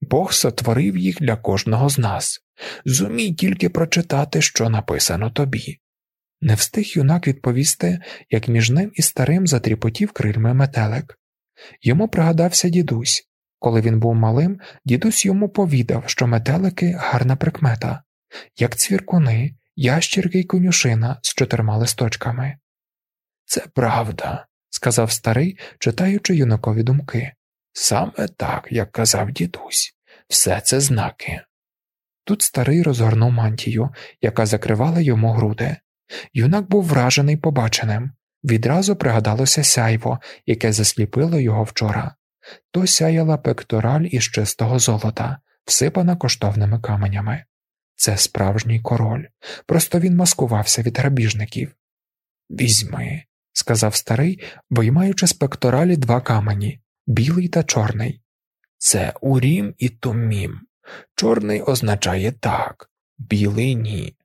Бог сотворив їх для кожного з нас. Зумій тільки прочитати, що написано тобі. Не встиг юнак відповісти, як між ним і старим затріпотів крильми метелик. Йому пригадався дідусь. Коли він був малим, дідусь йому повідав, що метелики гарна прикмета, як цвіркуни, ящірки й конюшина з чотирма листочками. Це правда, сказав старий, читаючи юнакові думки. Саме так, як казав дідусь, все це знаки. Тут старий розгорнув мантію, яка закривала йому груди. Юнак був вражений побаченим. Відразу пригадалося сяйво, яке засліпило його вчора. То сяяла пектораль із чистого золота, всипана коштовними каменями. Це справжній король, просто він маскувався від грабіжників. Візьми, сказав старий, виймаючи з пекторалі два камені білий та чорний. Це урім і тумім. Чорний означає так, білий ні.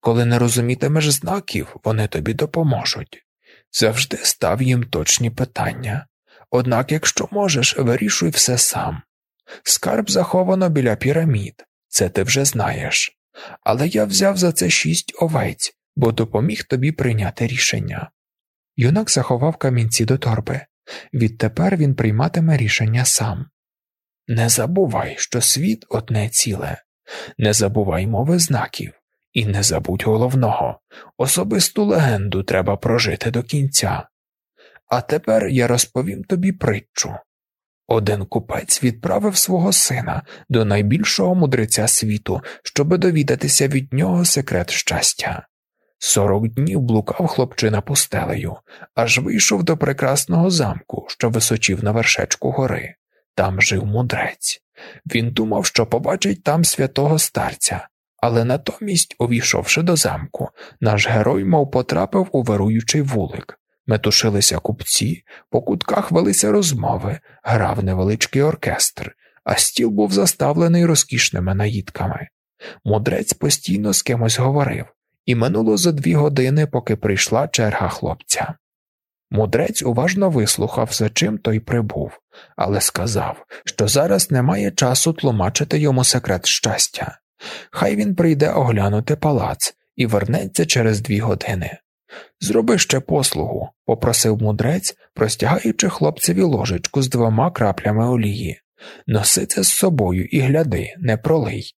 Коли не розумітимеш знаків, вони тобі допоможуть. Завжди став їм точні питання. Однак, якщо можеш, вирішуй все сам. Скарб заховано біля пірамід, це ти вже знаєш. Але я взяв за це шість овець, бо допоміг тобі прийняти рішення. Юнак заховав камінці до торби. Відтепер він прийматиме рішення сам. Не забувай, що світ одне ціле, не забувай мови знаків, і не забудь головного особисту легенду треба прожити до кінця. А тепер я розповім тобі притчу. Один купець відправив свого сина до найбільшого мудреця світу, щоби довідатися від нього секрет щастя. Сорок днів блукав хлопчина пустелею, аж вийшов до прекрасного замку, що височив на вершечку гори. Там жив мудрець. Він думав, що побачить там святого старця, але натомість, увійшовши до замку, наш герой мов потрапив у вируючий вулик. Метушилися купці, по кутках велися розмови, грав невеличкий оркестр, а стіл був заставлений розкішними наїдками. Мудрець постійно з кимось говорив, і минуло за дві години, поки прийшла черга хлопця. Мудрець уважно вислухав, за чим той прибув, але сказав, що зараз немає часу тлумачити йому секрет щастя. Хай він прийде оглянути палац і вернеться через дві години. Зроби ще послугу, попросив мудрець, простягаючи хлопцеві ложечку з двома краплями олії. Носи це з собою і гляди, не пролий.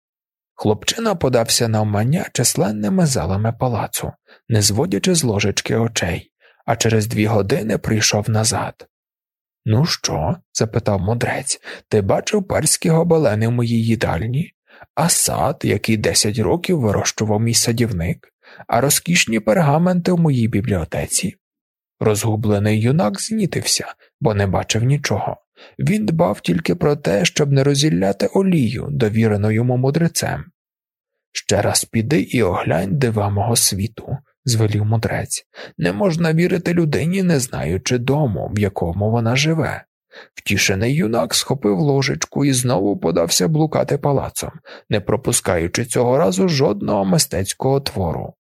Хлопчина подався на вмання численними залами палацу, не зводячи з ложечки очей, а через дві години прийшов назад. Ну що? запитав мудрець, ти бачив перські гобелени в моїй їдальні, а сад, який десять років вирощував мій садівник, а розкішні пергаменти в моїй бібліотеці. Розгублений юнак знітився, бо не бачив нічого. Він дбав тільки про те, щоб не розілляти олію, довірену йому мудрецем. Ще раз піди і оглянь дива мого світу, звелів мудрець. Не можна вірити людині, не знаючи дому, в якому вона живе. Втішений юнак схопив ложечку і знову подався блукати палацом, не пропускаючи цього разу жодного мистецького твору.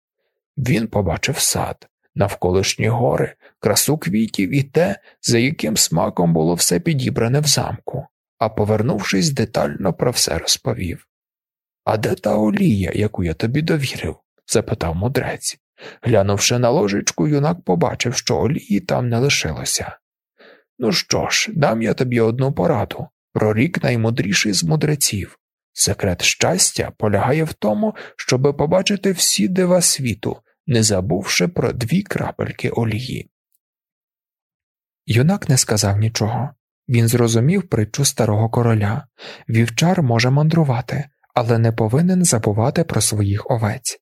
Він побачив сад, навколишні гори, красу квітів і те, за яким смаком було все підібране в замку, а повернувшись, детально про все розповів. А де та олія, яку я тобі довірив? запитав мудрець. Глянувши на ложечку, юнак побачив, що олії там не лишилося. Ну що ж, дам я тобі одну пораду прорік наймудріший з мудреців. Секрет щастя полягає в тому, щоби побачити всі дива світу, не забувши про дві крапельки олії. Юнак не сказав нічого. Він зрозумів притчу старого короля вівчар може мандрувати, але не повинен забувати про своїх овець.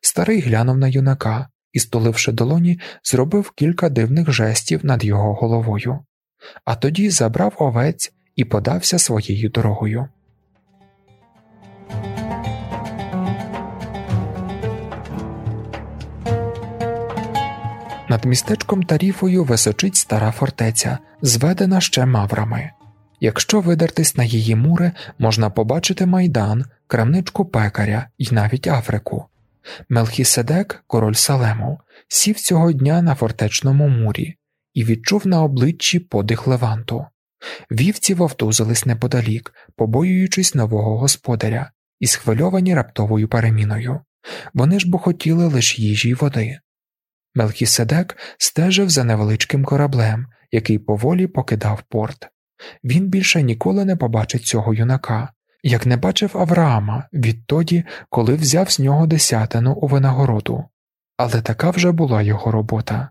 Старий глянув на юнака і, стуливши долоні, зробив кілька дивних жестів над його головою, а тоді забрав овець і подався своєю дорогою. Над містечком Таріфою височить стара фортеця, зведена ще маврами. Якщо видертись на її мури, можна побачити майдан, крамничку пекаря і навіть Африку. Мелхіседек, король Салему, сів цього дня на фортечному мурі і відчув на обличчі подих леванту. Вівці вовтузились неподалік, побоюючись нового господаря, і схвильовані раптовою переміною. Вони ж бо хотіли лише їжі й води. Мелхіседек стежив за невеличким кораблем, який поволі покидав порт. Він більше ніколи не побачить цього юнака, як не бачив Авраама відтоді, коли взяв з нього десятину у винагороду, але така вже була його робота.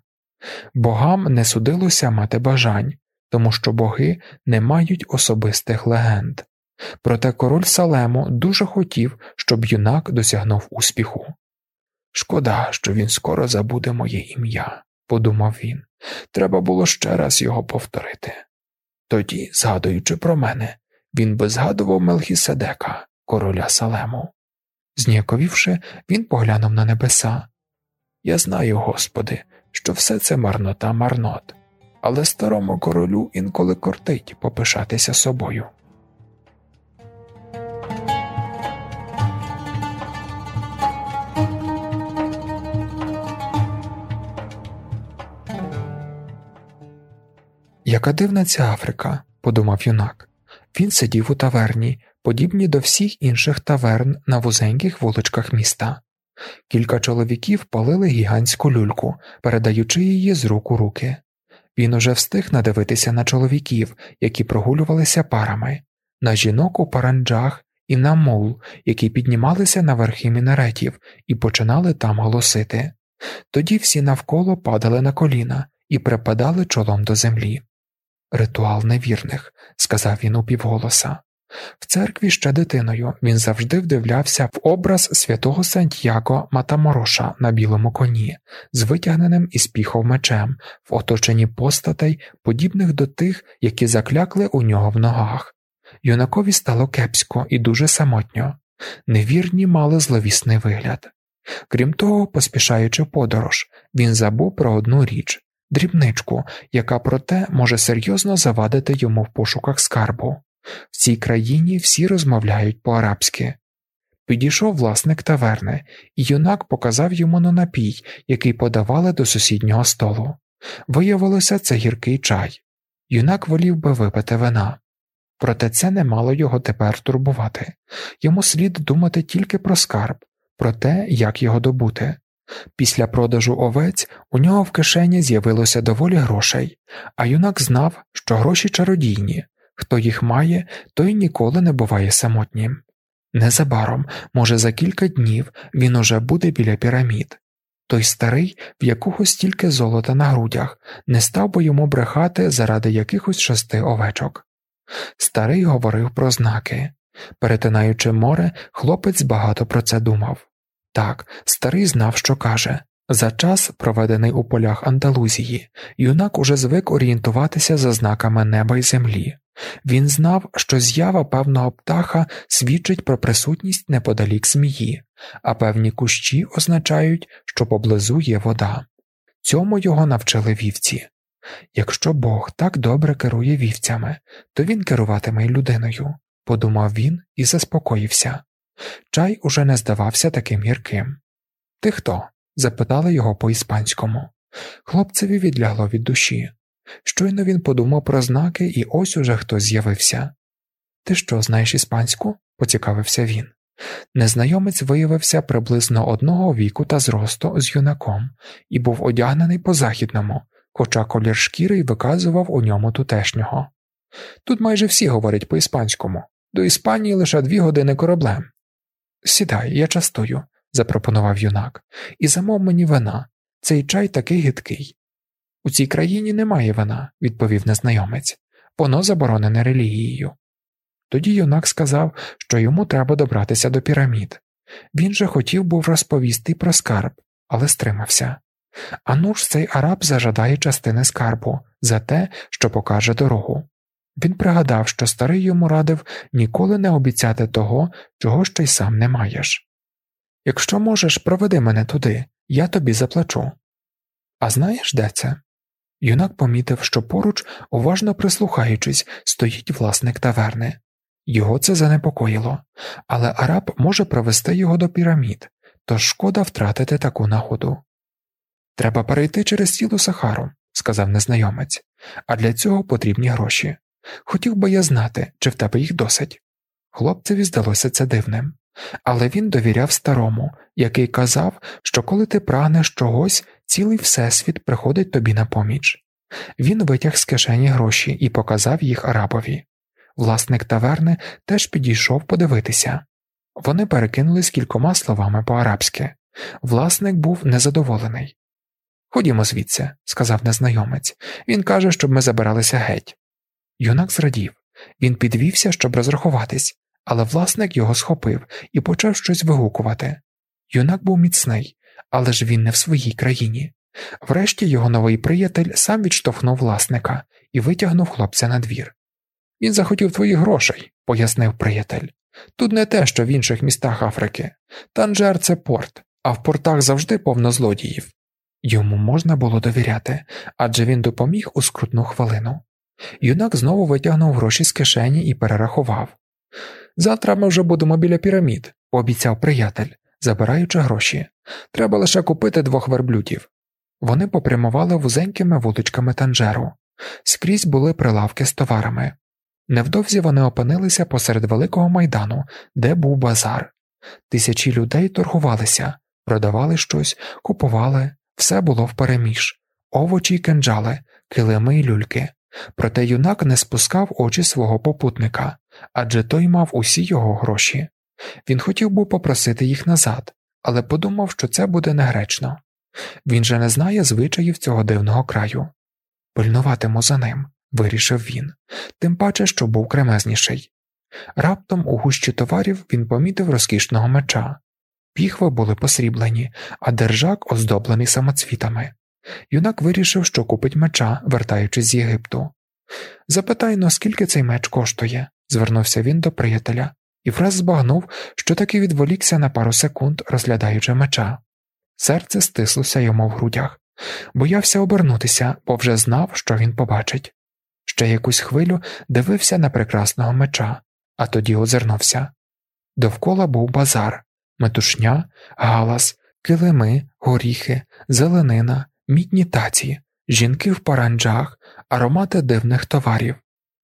Богам не судилося мати бажань, тому що боги не мають особистих легенд. Проте король Салему дуже хотів, щоб юнак досягнув успіху. Шкода, що він скоро забуде моє ім'я, подумав він, треба було ще раз його повторити. Тоді, згадуючи про мене, він би згадував Мелхіседека, короля Салему. Зніяковівши, він поглянув на небеса. Я знаю, Господи, що все це марнота марнот, але старому королю інколи кортить попишатися собою. Яка дивна ця Африка, подумав юнак. Він сидів у таверні, подібні до всіх інших таверн на вузеньких вуличках міста. Кілька чоловіків палили гігантську люльку, передаючи її з рук у руки. Він уже встиг надивитися на чоловіків, які прогулювалися парами, на жінок у паранджах і на мул, які піднімалися на верхи мінаретів і починали там голосити. Тоді всі навколо падали на коліна і припадали чолом до землі. Ритуал невірних, сказав він упівголоса. В церкві ще дитиною він завжди вдивлявся в образ святого Сантьяго Матамороша на білому коні, з витягненим із піхов мечем, в оточенні постатей, подібних до тих, які заклякли у нього в ногах. Юнакові стало кепсько і дуже самотньо, невірні мали зловісний вигляд. Крім того, поспішаючи подорож, він забув про одну річ дрібничку, яка проте може серйозно завадити йому в пошуках скарбу. В цій країні всі розмовляють по-арабськи. Підійшов власник таверни, і юнак показав йому на напій, який подавали до сусіднього столу. Виявилося, це гіркий чай. Юнак волів би випити вина. Проте це не мало його тепер турбувати йому слід думати тільки про скарб, про те, як його добути. Після продажу овець у нього в кишені з'явилося доволі грошей, а юнак знав, що гроші чародійні хто їх має, той ніколи не буває самотнім. Незабаром, може, за кілька днів він уже буде біля пірамід. Той старий, в якого стільки золота на грудях, не став би йому брехати заради якихось шести овечок. Старий говорив про знаки. Перетинаючи море, хлопець багато про це думав. Так, старий знав, що каже. За час, проведений у полях Андалузії, юнак уже звик орієнтуватися за знаками неба й землі. Він знав, що з'ява певного птаха свідчить про присутність неподалік змії, а певні кущі означають, що поблизу є вода. Цьому його навчили вівці. Якщо Бог так добре керує вівцями, то він керуватиме й людиною, подумав він і заспокоївся. Чай уже не здавався таким гірким. Ти хто? запитали його по іспанському. Хлопцеві відлягло від душі. Щойно він подумав про знаки, і ось уже хтось з'явився. Ти що, знаєш іспанську? поцікавився він. Незнайомець виявився приблизно одного віку та зросту з юнаком і був одягнений по західному, хоча колір шкіри виказував у ньому тутешнього. Тут майже всі говорять по іспанському, до Іспанії лише дві години кораблем. Сідай, я частую, запропонував юнак, і замов мені вина. Цей чай такий гидкий. У цій країні немає вина, відповів незнайомець, воно заборонене релігією. Тоді юнак сказав, що йому треба добратися до пірамід. Він же хотів був розповісти про скарб, але стримався. А ну ж цей араб зажадає частини скарбу за те, що покаже дорогу. Він пригадав, що старий йому радив ніколи не обіцяти того, чого ще й сам не маєш. Якщо можеш, проведи мене туди, я тобі заплачу. А знаєш, де це? Юнак помітив, що поруч, уважно прислухаючись, стоїть власник таверни. Його це занепокоїло, але араб може провести його до пірамід, тож шкода втратити таку нагоду. Треба перейти через цілу Сахару, сказав незнайомець, а для цього потрібні гроші. Хотів би я знати, чи в тебе їх досить. Хлопцеві здалося це дивним, але він довіряв старому, який казав, що коли ти прагнеш чогось, цілий всесвіт приходить тобі на поміч. Він витяг з кишені гроші і показав їх арабові. Власник таверни теж підійшов подивитися. Вони перекинулись кількома словами по арабськи. Власник був незадоволений. Ходімо звідси, сказав незнайомець. Він каже, щоб ми забиралися геть. Юнак зрадів. Він підвівся, щоб розрахуватись, але власник його схопив і почав щось вигукувати. Юнак був міцний, але ж він не в своїй країні. Врешті його новий приятель сам відштовхнув власника і витягнув хлопця на двір. Він захотів твоїх грошей, пояснив приятель. Тут не те, що в інших містах Африки. Танжер це порт, а в портах завжди повно злодіїв. Йому можна було довіряти, адже він допоміг у скрутну хвилину. Юнак знову витягнув гроші з кишені і перерахував. Завтра ми вже будемо біля пірамід, пообіцяв приятель, забираючи гроші. Треба лише купити двох верблюдів. Вони попрямували вузенькими вуличками Танжеру, скрізь були прилавки з товарами. Невдовзі вони опинилися посеред великого майдану, де був базар. Тисячі людей торгувалися, продавали щось, купували, все було впереміж, овочі й кинджали, килими й люльки. Проте юнак не спускав очі свого попутника, адже той мав усі його гроші. Він хотів був попросити їх назад, але подумав, що це буде негречно. Він же не знає звичаїв цього дивного краю. Пильнуватиму за ним, вирішив він, тим паче, що був кремезніший. Раптом у гущі товарів він помітив розкішного меча. Піхви були посріблені, а держак оздоблений самоцвітами. Юнак вирішив, що купить меча, вертаючись з Єгипту. Запитай но, скільки цей меч коштує, звернувся він до приятеля і враз збагнув, що таки відволікся на пару секунд, розглядаючи меча. Серце стислося йому в грудях, боявся обернутися, бо вже знав, що він побачить. Ще якусь хвилю дивився на прекрасного меча, а тоді озирнувся. Довкола був базар, метушня, галас, килими, горіхи, зеленина, мідні таці, жінки в паранджах, аромати дивних товарів,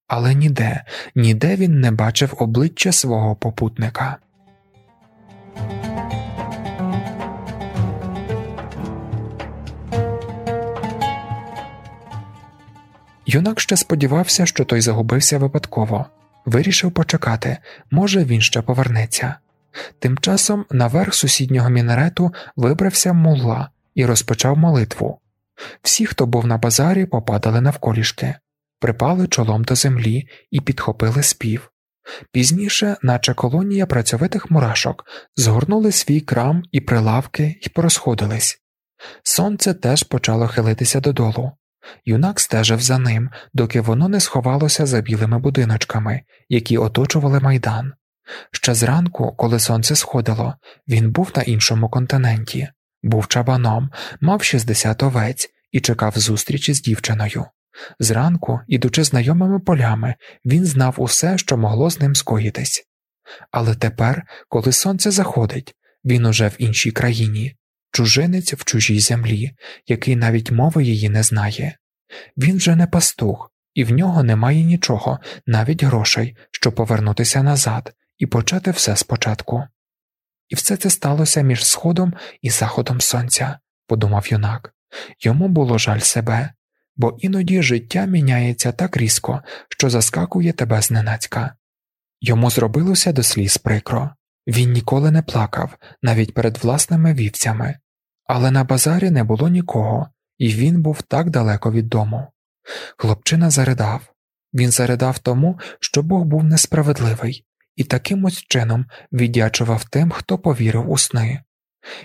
але ніде, ніде він не бачив обличчя свого попутника. Юнак ще сподівався, що той загубився випадково, вирішив почекати, може, він ще повернеться. Тим часом наверх сусіднього мінарету вибрався мулла і розпочав молитву. Всі, хто був на базарі, попадали навколішки, припали чолом до землі і підхопили спів. Пізніше, наче колонія працьовитих мурашок, згорнули свій крам і прилавки і порозходились. Сонце теж почало хилитися додолу. Юнак стежив за ним, доки воно не сховалося за білими будиночками, які оточували майдан. Ще зранку, коли сонце сходило, він був на іншому континенті, був чабаном, мав 60 овець і чекав зустрічі з дівчиною. Зранку, ідучи знайомими полями, він знав усе, що могло з ним скоїтись. Але тепер, коли сонце заходить, він уже в іншій країні, чужинець в чужій землі, який навіть мови її не знає. Він вже не пастух, і в нього немає нічого, навіть грошей, щоб повернутися назад і почати все спочатку. І все це сталося між сходом і заходом сонця, подумав юнак. Йому було жаль себе, бо іноді життя міняється так різко, що заскакує тебе зненацька. Йому зробилося до сліз прикро. Він ніколи не плакав, навіть перед власними вівцями, але на базарі не було нікого, і він був так далеко від дому. Хлопчина заридав він заридав тому, що Бог був несправедливий, і таким ось чином віддячував тим, хто повірив у сни.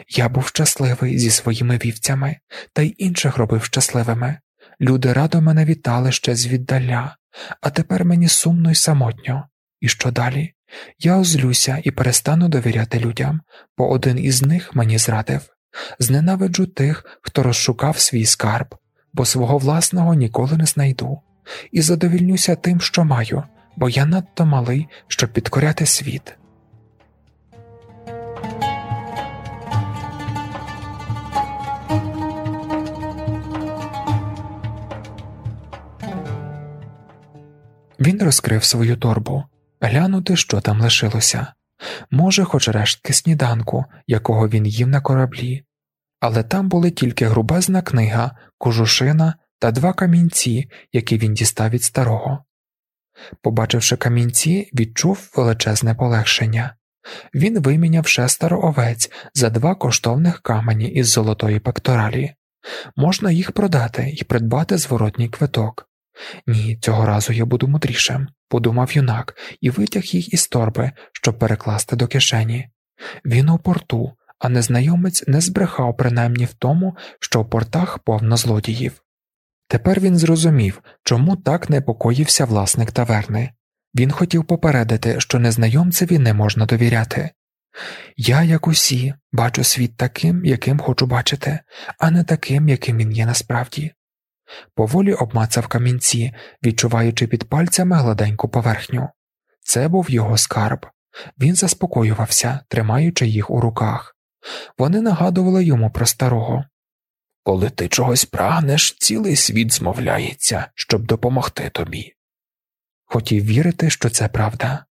Я був щасливий зі своїми вівцями та й інших робив щасливими. Люди радо мене вітали ще звіддаля, а тепер мені сумно й самотньо. І що далі? Я озлюся і перестану довіряти людям, бо один із них мені зрадив. Зненавиджу тих, хто розшукав свій скарб, бо свого власного ніколи не знайду, і задовільнюся тим, що маю, бо я надто малий, щоб підкоряти світ. Він розкрив свою торбу, глянути, що там лишилося, може, хоч рештки сніданку, якого він їв на кораблі, але там були тільки грубезна книга, кожушина та два камінці, які він дістав від старого. Побачивши камінці, відчув величезне полегшення. Він виміняв шестеро овець за два коштовних камені із золотої пекторалі. Можна їх продати і придбати зворотній квиток. Ні, цього разу я буду мудрішим, подумав юнак і витяг їх із торби, щоб перекласти до кишені. Він у порту, а незнайомець не збрехав принаймні в тому, що в портах повно злодіїв. Тепер він зрозумів, чому так непокоївся власник таверни. Він хотів попередити, що незнайомцеві не можна довіряти. Я, як усі, бачу світ таким, яким хочу бачити, а не таким, яким він є насправді. Поволі обмацав камінці, відчуваючи під пальцями гладеньку поверхню. Це був його скарб. Він заспокоювався, тримаючи їх у руках. Вони нагадували йому про старого. Коли ти чогось прагнеш, цілий світ змовляється, щоб допомогти тобі. Хотів вірити, що це правда.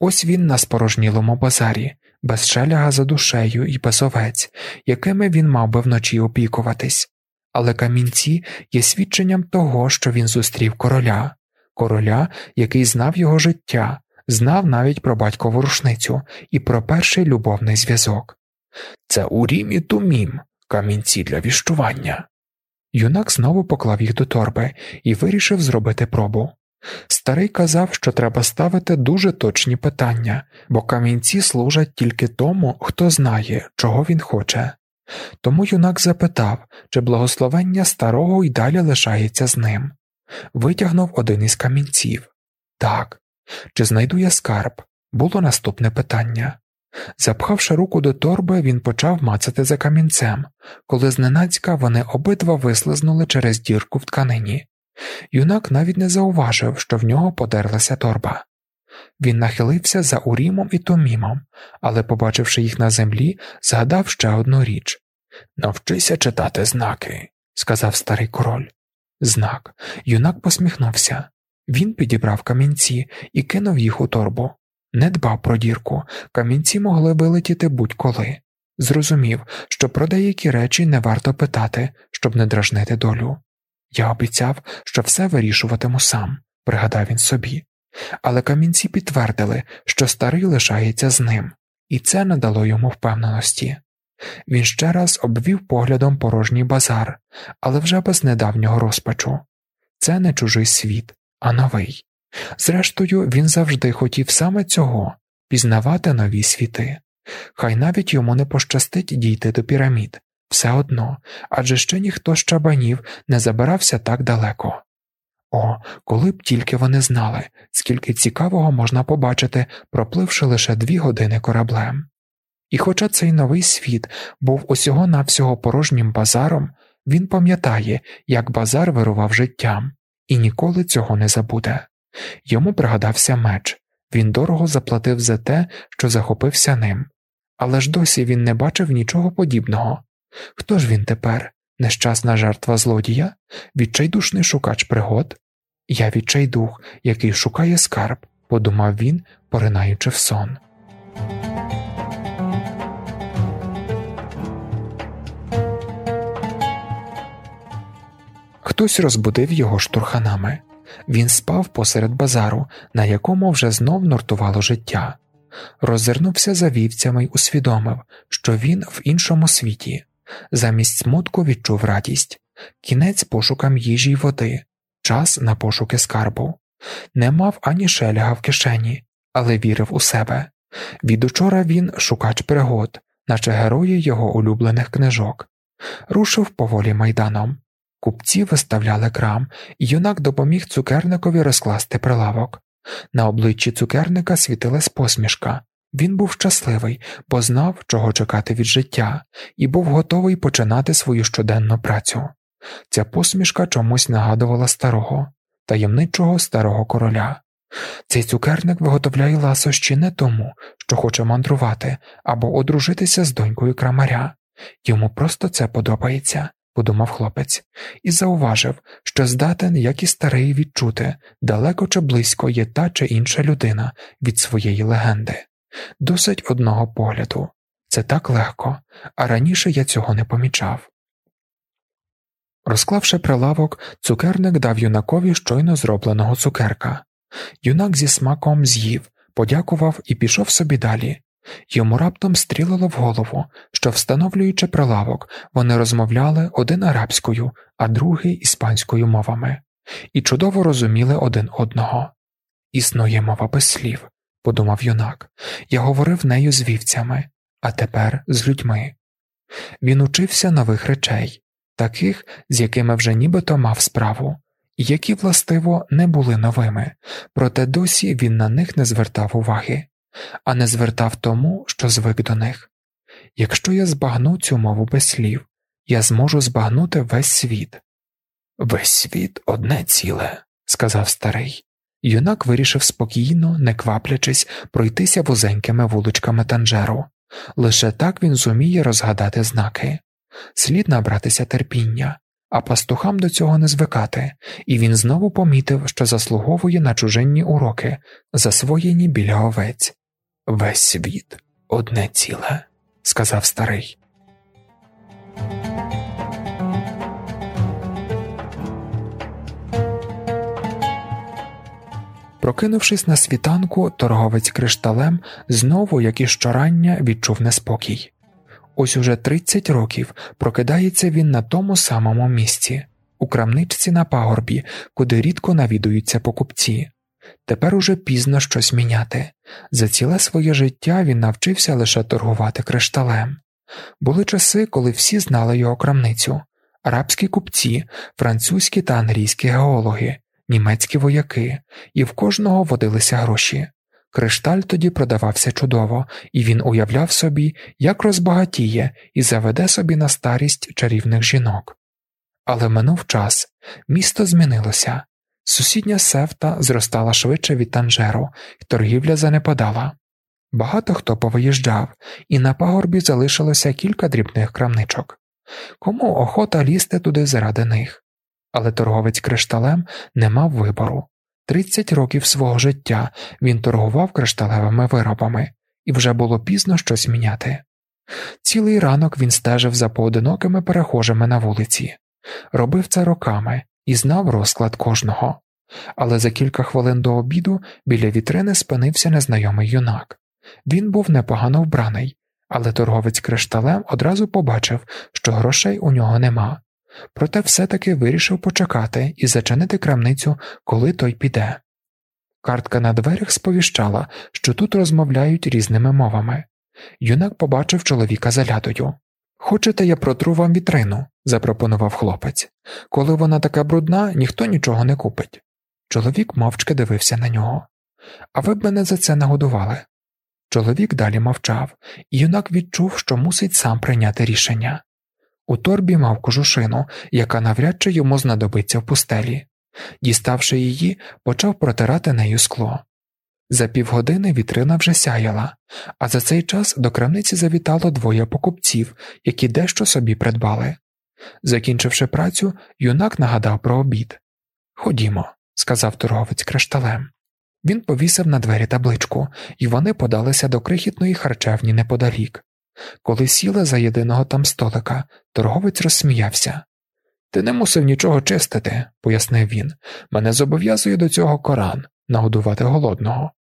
Ось він на спорожнілому базарі, без шеляга за душею і без овець, якими він мав би вночі опікуватись, але камінці є свідченням того, що він зустрів короля, короля, який знав його життя, знав навіть про батькову рушницю і про перший любовний зв'язок. Це урім і тумім, камінці для віщування. Юнак знову поклав їх до торби і вирішив зробити пробу. Старий казав, що треба ставити дуже точні питання, бо камінці служать тільки тому, хто знає, чого він хоче. Тому юнак запитав, чи благословення старого й далі лишається з ним. Витягнув один із камінців. Так, чи знайду я скарб? Було наступне питання. Запхавши руку до торби, він почав мацати за камінцем, коли зненацька вони обидва вислизнули через дірку в тканині. Юнак навіть не зауважив, що в нього подерлася торба. Він нахилився за Урімом і Томімом, але, побачивши їх на землі, згадав ще одну річ Навчися читати знаки, сказав старий король. Знак. Юнак посміхнувся. Він підібрав камінці і кинув їх у торбу. Не дбав про дірку, камінці могли вилетіти будь-коли. Зрозумів, що про деякі речі не варто питати, щоб не дражнити долю. Я обіцяв, що все вирішуватиму сам, пригадав він собі, але камінці підтвердили, що старий лишається з ним, і це надало йому впевненості. Він ще раз обвів поглядом порожній базар, але вже без недавнього розпачу це не чужий світ, а новий. Зрештою, він завжди хотів саме цього пізнавати нові світи, хай навіть йому не пощастить дійти до пірамід, все одно, адже ще ніхто з чабанів не забирався так далеко. О, коли б тільки вони знали, скільки цікавого можна побачити, пропливши лише дві години кораблем. І хоча цей новий світ був усього навсього порожнім базаром, він пам'ятає, як базар вирував життям, і ніколи цього не забуде. Йому пригадався меч, він дорого заплатив за те, що захопився ним, але ж досі він не бачив нічого подібного. Хто ж він тепер? Нещасна жертва злодія, відчайдушний шукач пригод? Я відчайдух, який шукає скарб, подумав він, поринаючи в сон. Хтось розбудив його штурханами. Він спав посеред базару, на якому вже знов нортувало життя, роззирнувся за вівцями й усвідомив, що він в іншому світі, замість смутку відчув радість, кінець пошукам їжі й води, час на пошуки скарбу. Не мав ані шеляга в кишені, але вірив у себе. Від учора він шукач пригод, наче герої його улюблених книжок, рушив поволі майданом. Купці виставляли крам, і юнак допоміг цукерникові розкласти прилавок. На обличчі цукерника світилась посмішка. Він був щасливий, бо знав, чого чекати від життя, і був готовий починати свою щоденну працю. Ця посмішка чомусь нагадувала старого, таємничого старого короля. Цей цукерник виготовляє ласощі не тому, що хоче мандрувати або одружитися з донькою крамаря. Йому просто це подобається подумав хлопець, і зауважив, що здатен, як і старий, відчути, далеко чи близько є та чи інша людина від своєї легенди, досить одного погляду. Це так легко, а раніше я цього не помічав. Розклавши прилавок, цукерник дав юнакові щойно зробленого цукерка. Юнак зі смаком з'їв, подякував і пішов собі далі. Йому раптом стрілило в голову, що, встановлюючи прилавок, вони розмовляли один арабською, а другий іспанською мовами, і чудово розуміли один одного. Існує мова без слів, подумав юнак, я говорив нею з вівцями, а тепер з людьми. Він учився нових речей, таких, з якими вже нібито мав справу, які, властиво, не були новими, проте досі він на них не звертав уваги, а не звертав тому, що звик до них. Якщо я збагну цю мову без слів, я зможу збагнути весь світ. Весь світ одне ціле, сказав старий. Юнак вирішив спокійно, не кваплячись, пройтися вузенькими вуличками Танжеру. Лише так він зуміє розгадати знаки, слід набратися терпіння, а пастухам до цього не звикати, і він знову помітив, що заслуговує на чужинні уроки, засвоєні біля овець. Весь світ одне ціле, сказав старий. Прокинувшись на світанку, торговець кришталем знову, як і щорання, відчув неспокій. Ось уже 30 років прокидається він на тому самому місці, у крамничці на пагорбі, куди рідко навідуються покупці. Тепер уже пізно щось міняти. За ціле своє життя він навчився лише торгувати кришталем. Були часи, коли всі знали його крамницю арабські купці, французькі та англійські геологи, німецькі вояки, і в кожного водилися гроші. Кришталь тоді продавався чудово, і він уявляв собі, як розбагатіє і заведе собі на старість чарівних жінок. Але минув час, місто змінилося, сусідня сефта зростала швидше від Танжеру, і торгівля занепадала. Багато хто повиїжджав, і на пагорбі залишилося кілька дрібних крамничок. Кому охота лізти туди заради них? Але торговець кришталем не мав вибору. Тридцять років свого життя він торгував кришталевими виробами, і вже було пізно щось міняти. Цілий ранок він стежив за поодинокими перехожими на вулиці, робив це роками і знав розклад кожного, але за кілька хвилин до обіду біля вітрини спинився незнайомий юнак. Він був непогано вбраний, але торговець кришталем одразу побачив, що грошей у нього нема, проте все-таки вирішив почекати і зачинити крамницю, коли той піде. Картка на дверях сповіщала, що тут розмовляють різними мовами. Юнак побачив чоловіка за лядою. Хочете, я протру вам вітрину, запропонував хлопець. Коли вона така брудна, ніхто нічого не купить. Чоловік мовчки дивився на нього. А ви б мене за це нагодували. Чоловік далі мовчав, і юнак відчув, що мусить сам прийняти рішення. У торбі мав кожушину, яка навряд чи йому знадобиться в пустелі. Діставши її, почав протирати нею скло. За півгодини вітрина вже сяяла, а за цей час до крамниці завітало двоє покупців, які дещо собі придбали. Закінчивши працю, юнак нагадав про обід. Ходімо, сказав торговець кришталем. Він повісив на двері табличку, і вони подалися до крихітної харчевні неподалік. Коли сіли за єдиного там столика, торговець розсміявся. Ти не мусив нічого чистити, пояснив він. Мене зобов'язує до цього Коран нагодувати голодного.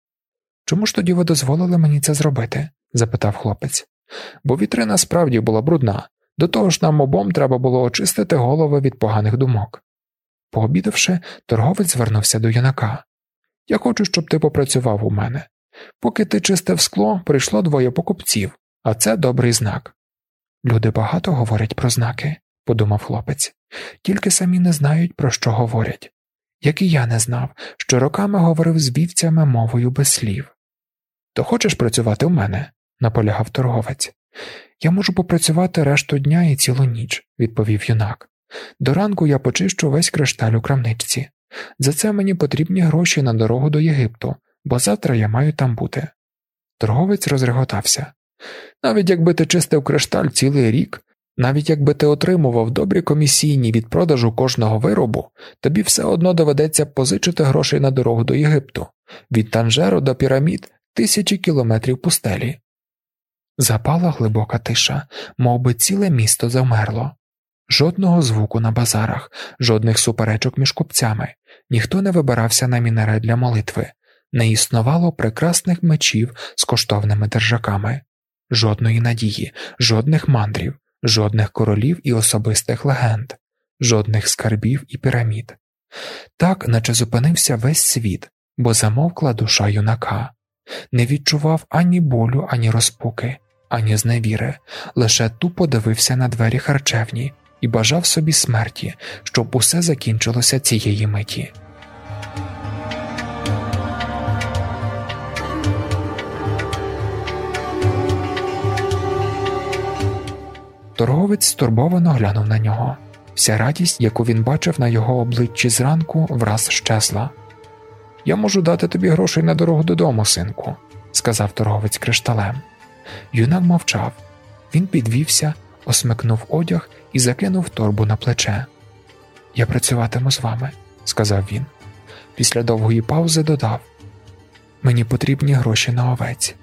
Чому ж тоді ви дозволили мені це зробити? запитав хлопець. Бо вітрина справді була брудна, до того ж нам обом треба було очистити голови від поганих думок. Пообідавши, торговець звернувся до юнака. Я хочу, щоб ти попрацював у мене. Поки ти чистив скло, прийшло двоє покупців, а це добрий знак. Люди багато говорять про знаки, подумав хлопець, тільки самі не знають, про що говорять. Як і я не знав, що роками говорив з вівцями мовою без слів. То хочеш працювати у мене? наполягав торговець. Я можу попрацювати решту дня і цілу ніч, відповів юнак. До ранку я почищу весь кришталь у крамничці. За це мені потрібні гроші на дорогу до Єгипту, бо завтра я маю там бути. Торговець розреготався. Навіть якби ти чистив кришталь цілий рік, Навіть якби ти отримував добрі комісійні від продажу кожного виробу, тобі все одно доведеться позичити грошей на дорогу до Єгипту, від Танжеру до пірамід тисячі кілометрів пустелі. Запала глибока тиша, мов би ціле місто завмерло. Жодного звуку на базарах, жодних суперечок між купцями, ніхто не вибирався на мінерет для молитви, не існувало прекрасних мечів з коштовними держаками, жодної надії, жодних мандрів, жодних королів і особистих легенд, жодних скарбів і пірамід. Так, наче зупинився весь світ, бо замовкла душа юнака, не відчував ані болю, ані розпуки, ані зневіри, лише тупо дивився на двері харчевні і бажав собі смерті, щоб усе закінчилося цієї миті. Торговець стурбовано глянув на нього. Вся радість, яку він бачив на його обличчі зранку, враз щезла. Я можу дати тобі грошей на дорогу додому, синку, сказав торговець кришталем. Юнак мовчав. Він підвівся, осмикнув одяг і закинув торбу на плече. Я працюватиму з вами, сказав він. Після довгої паузи додав: Мені потрібні гроші на овець.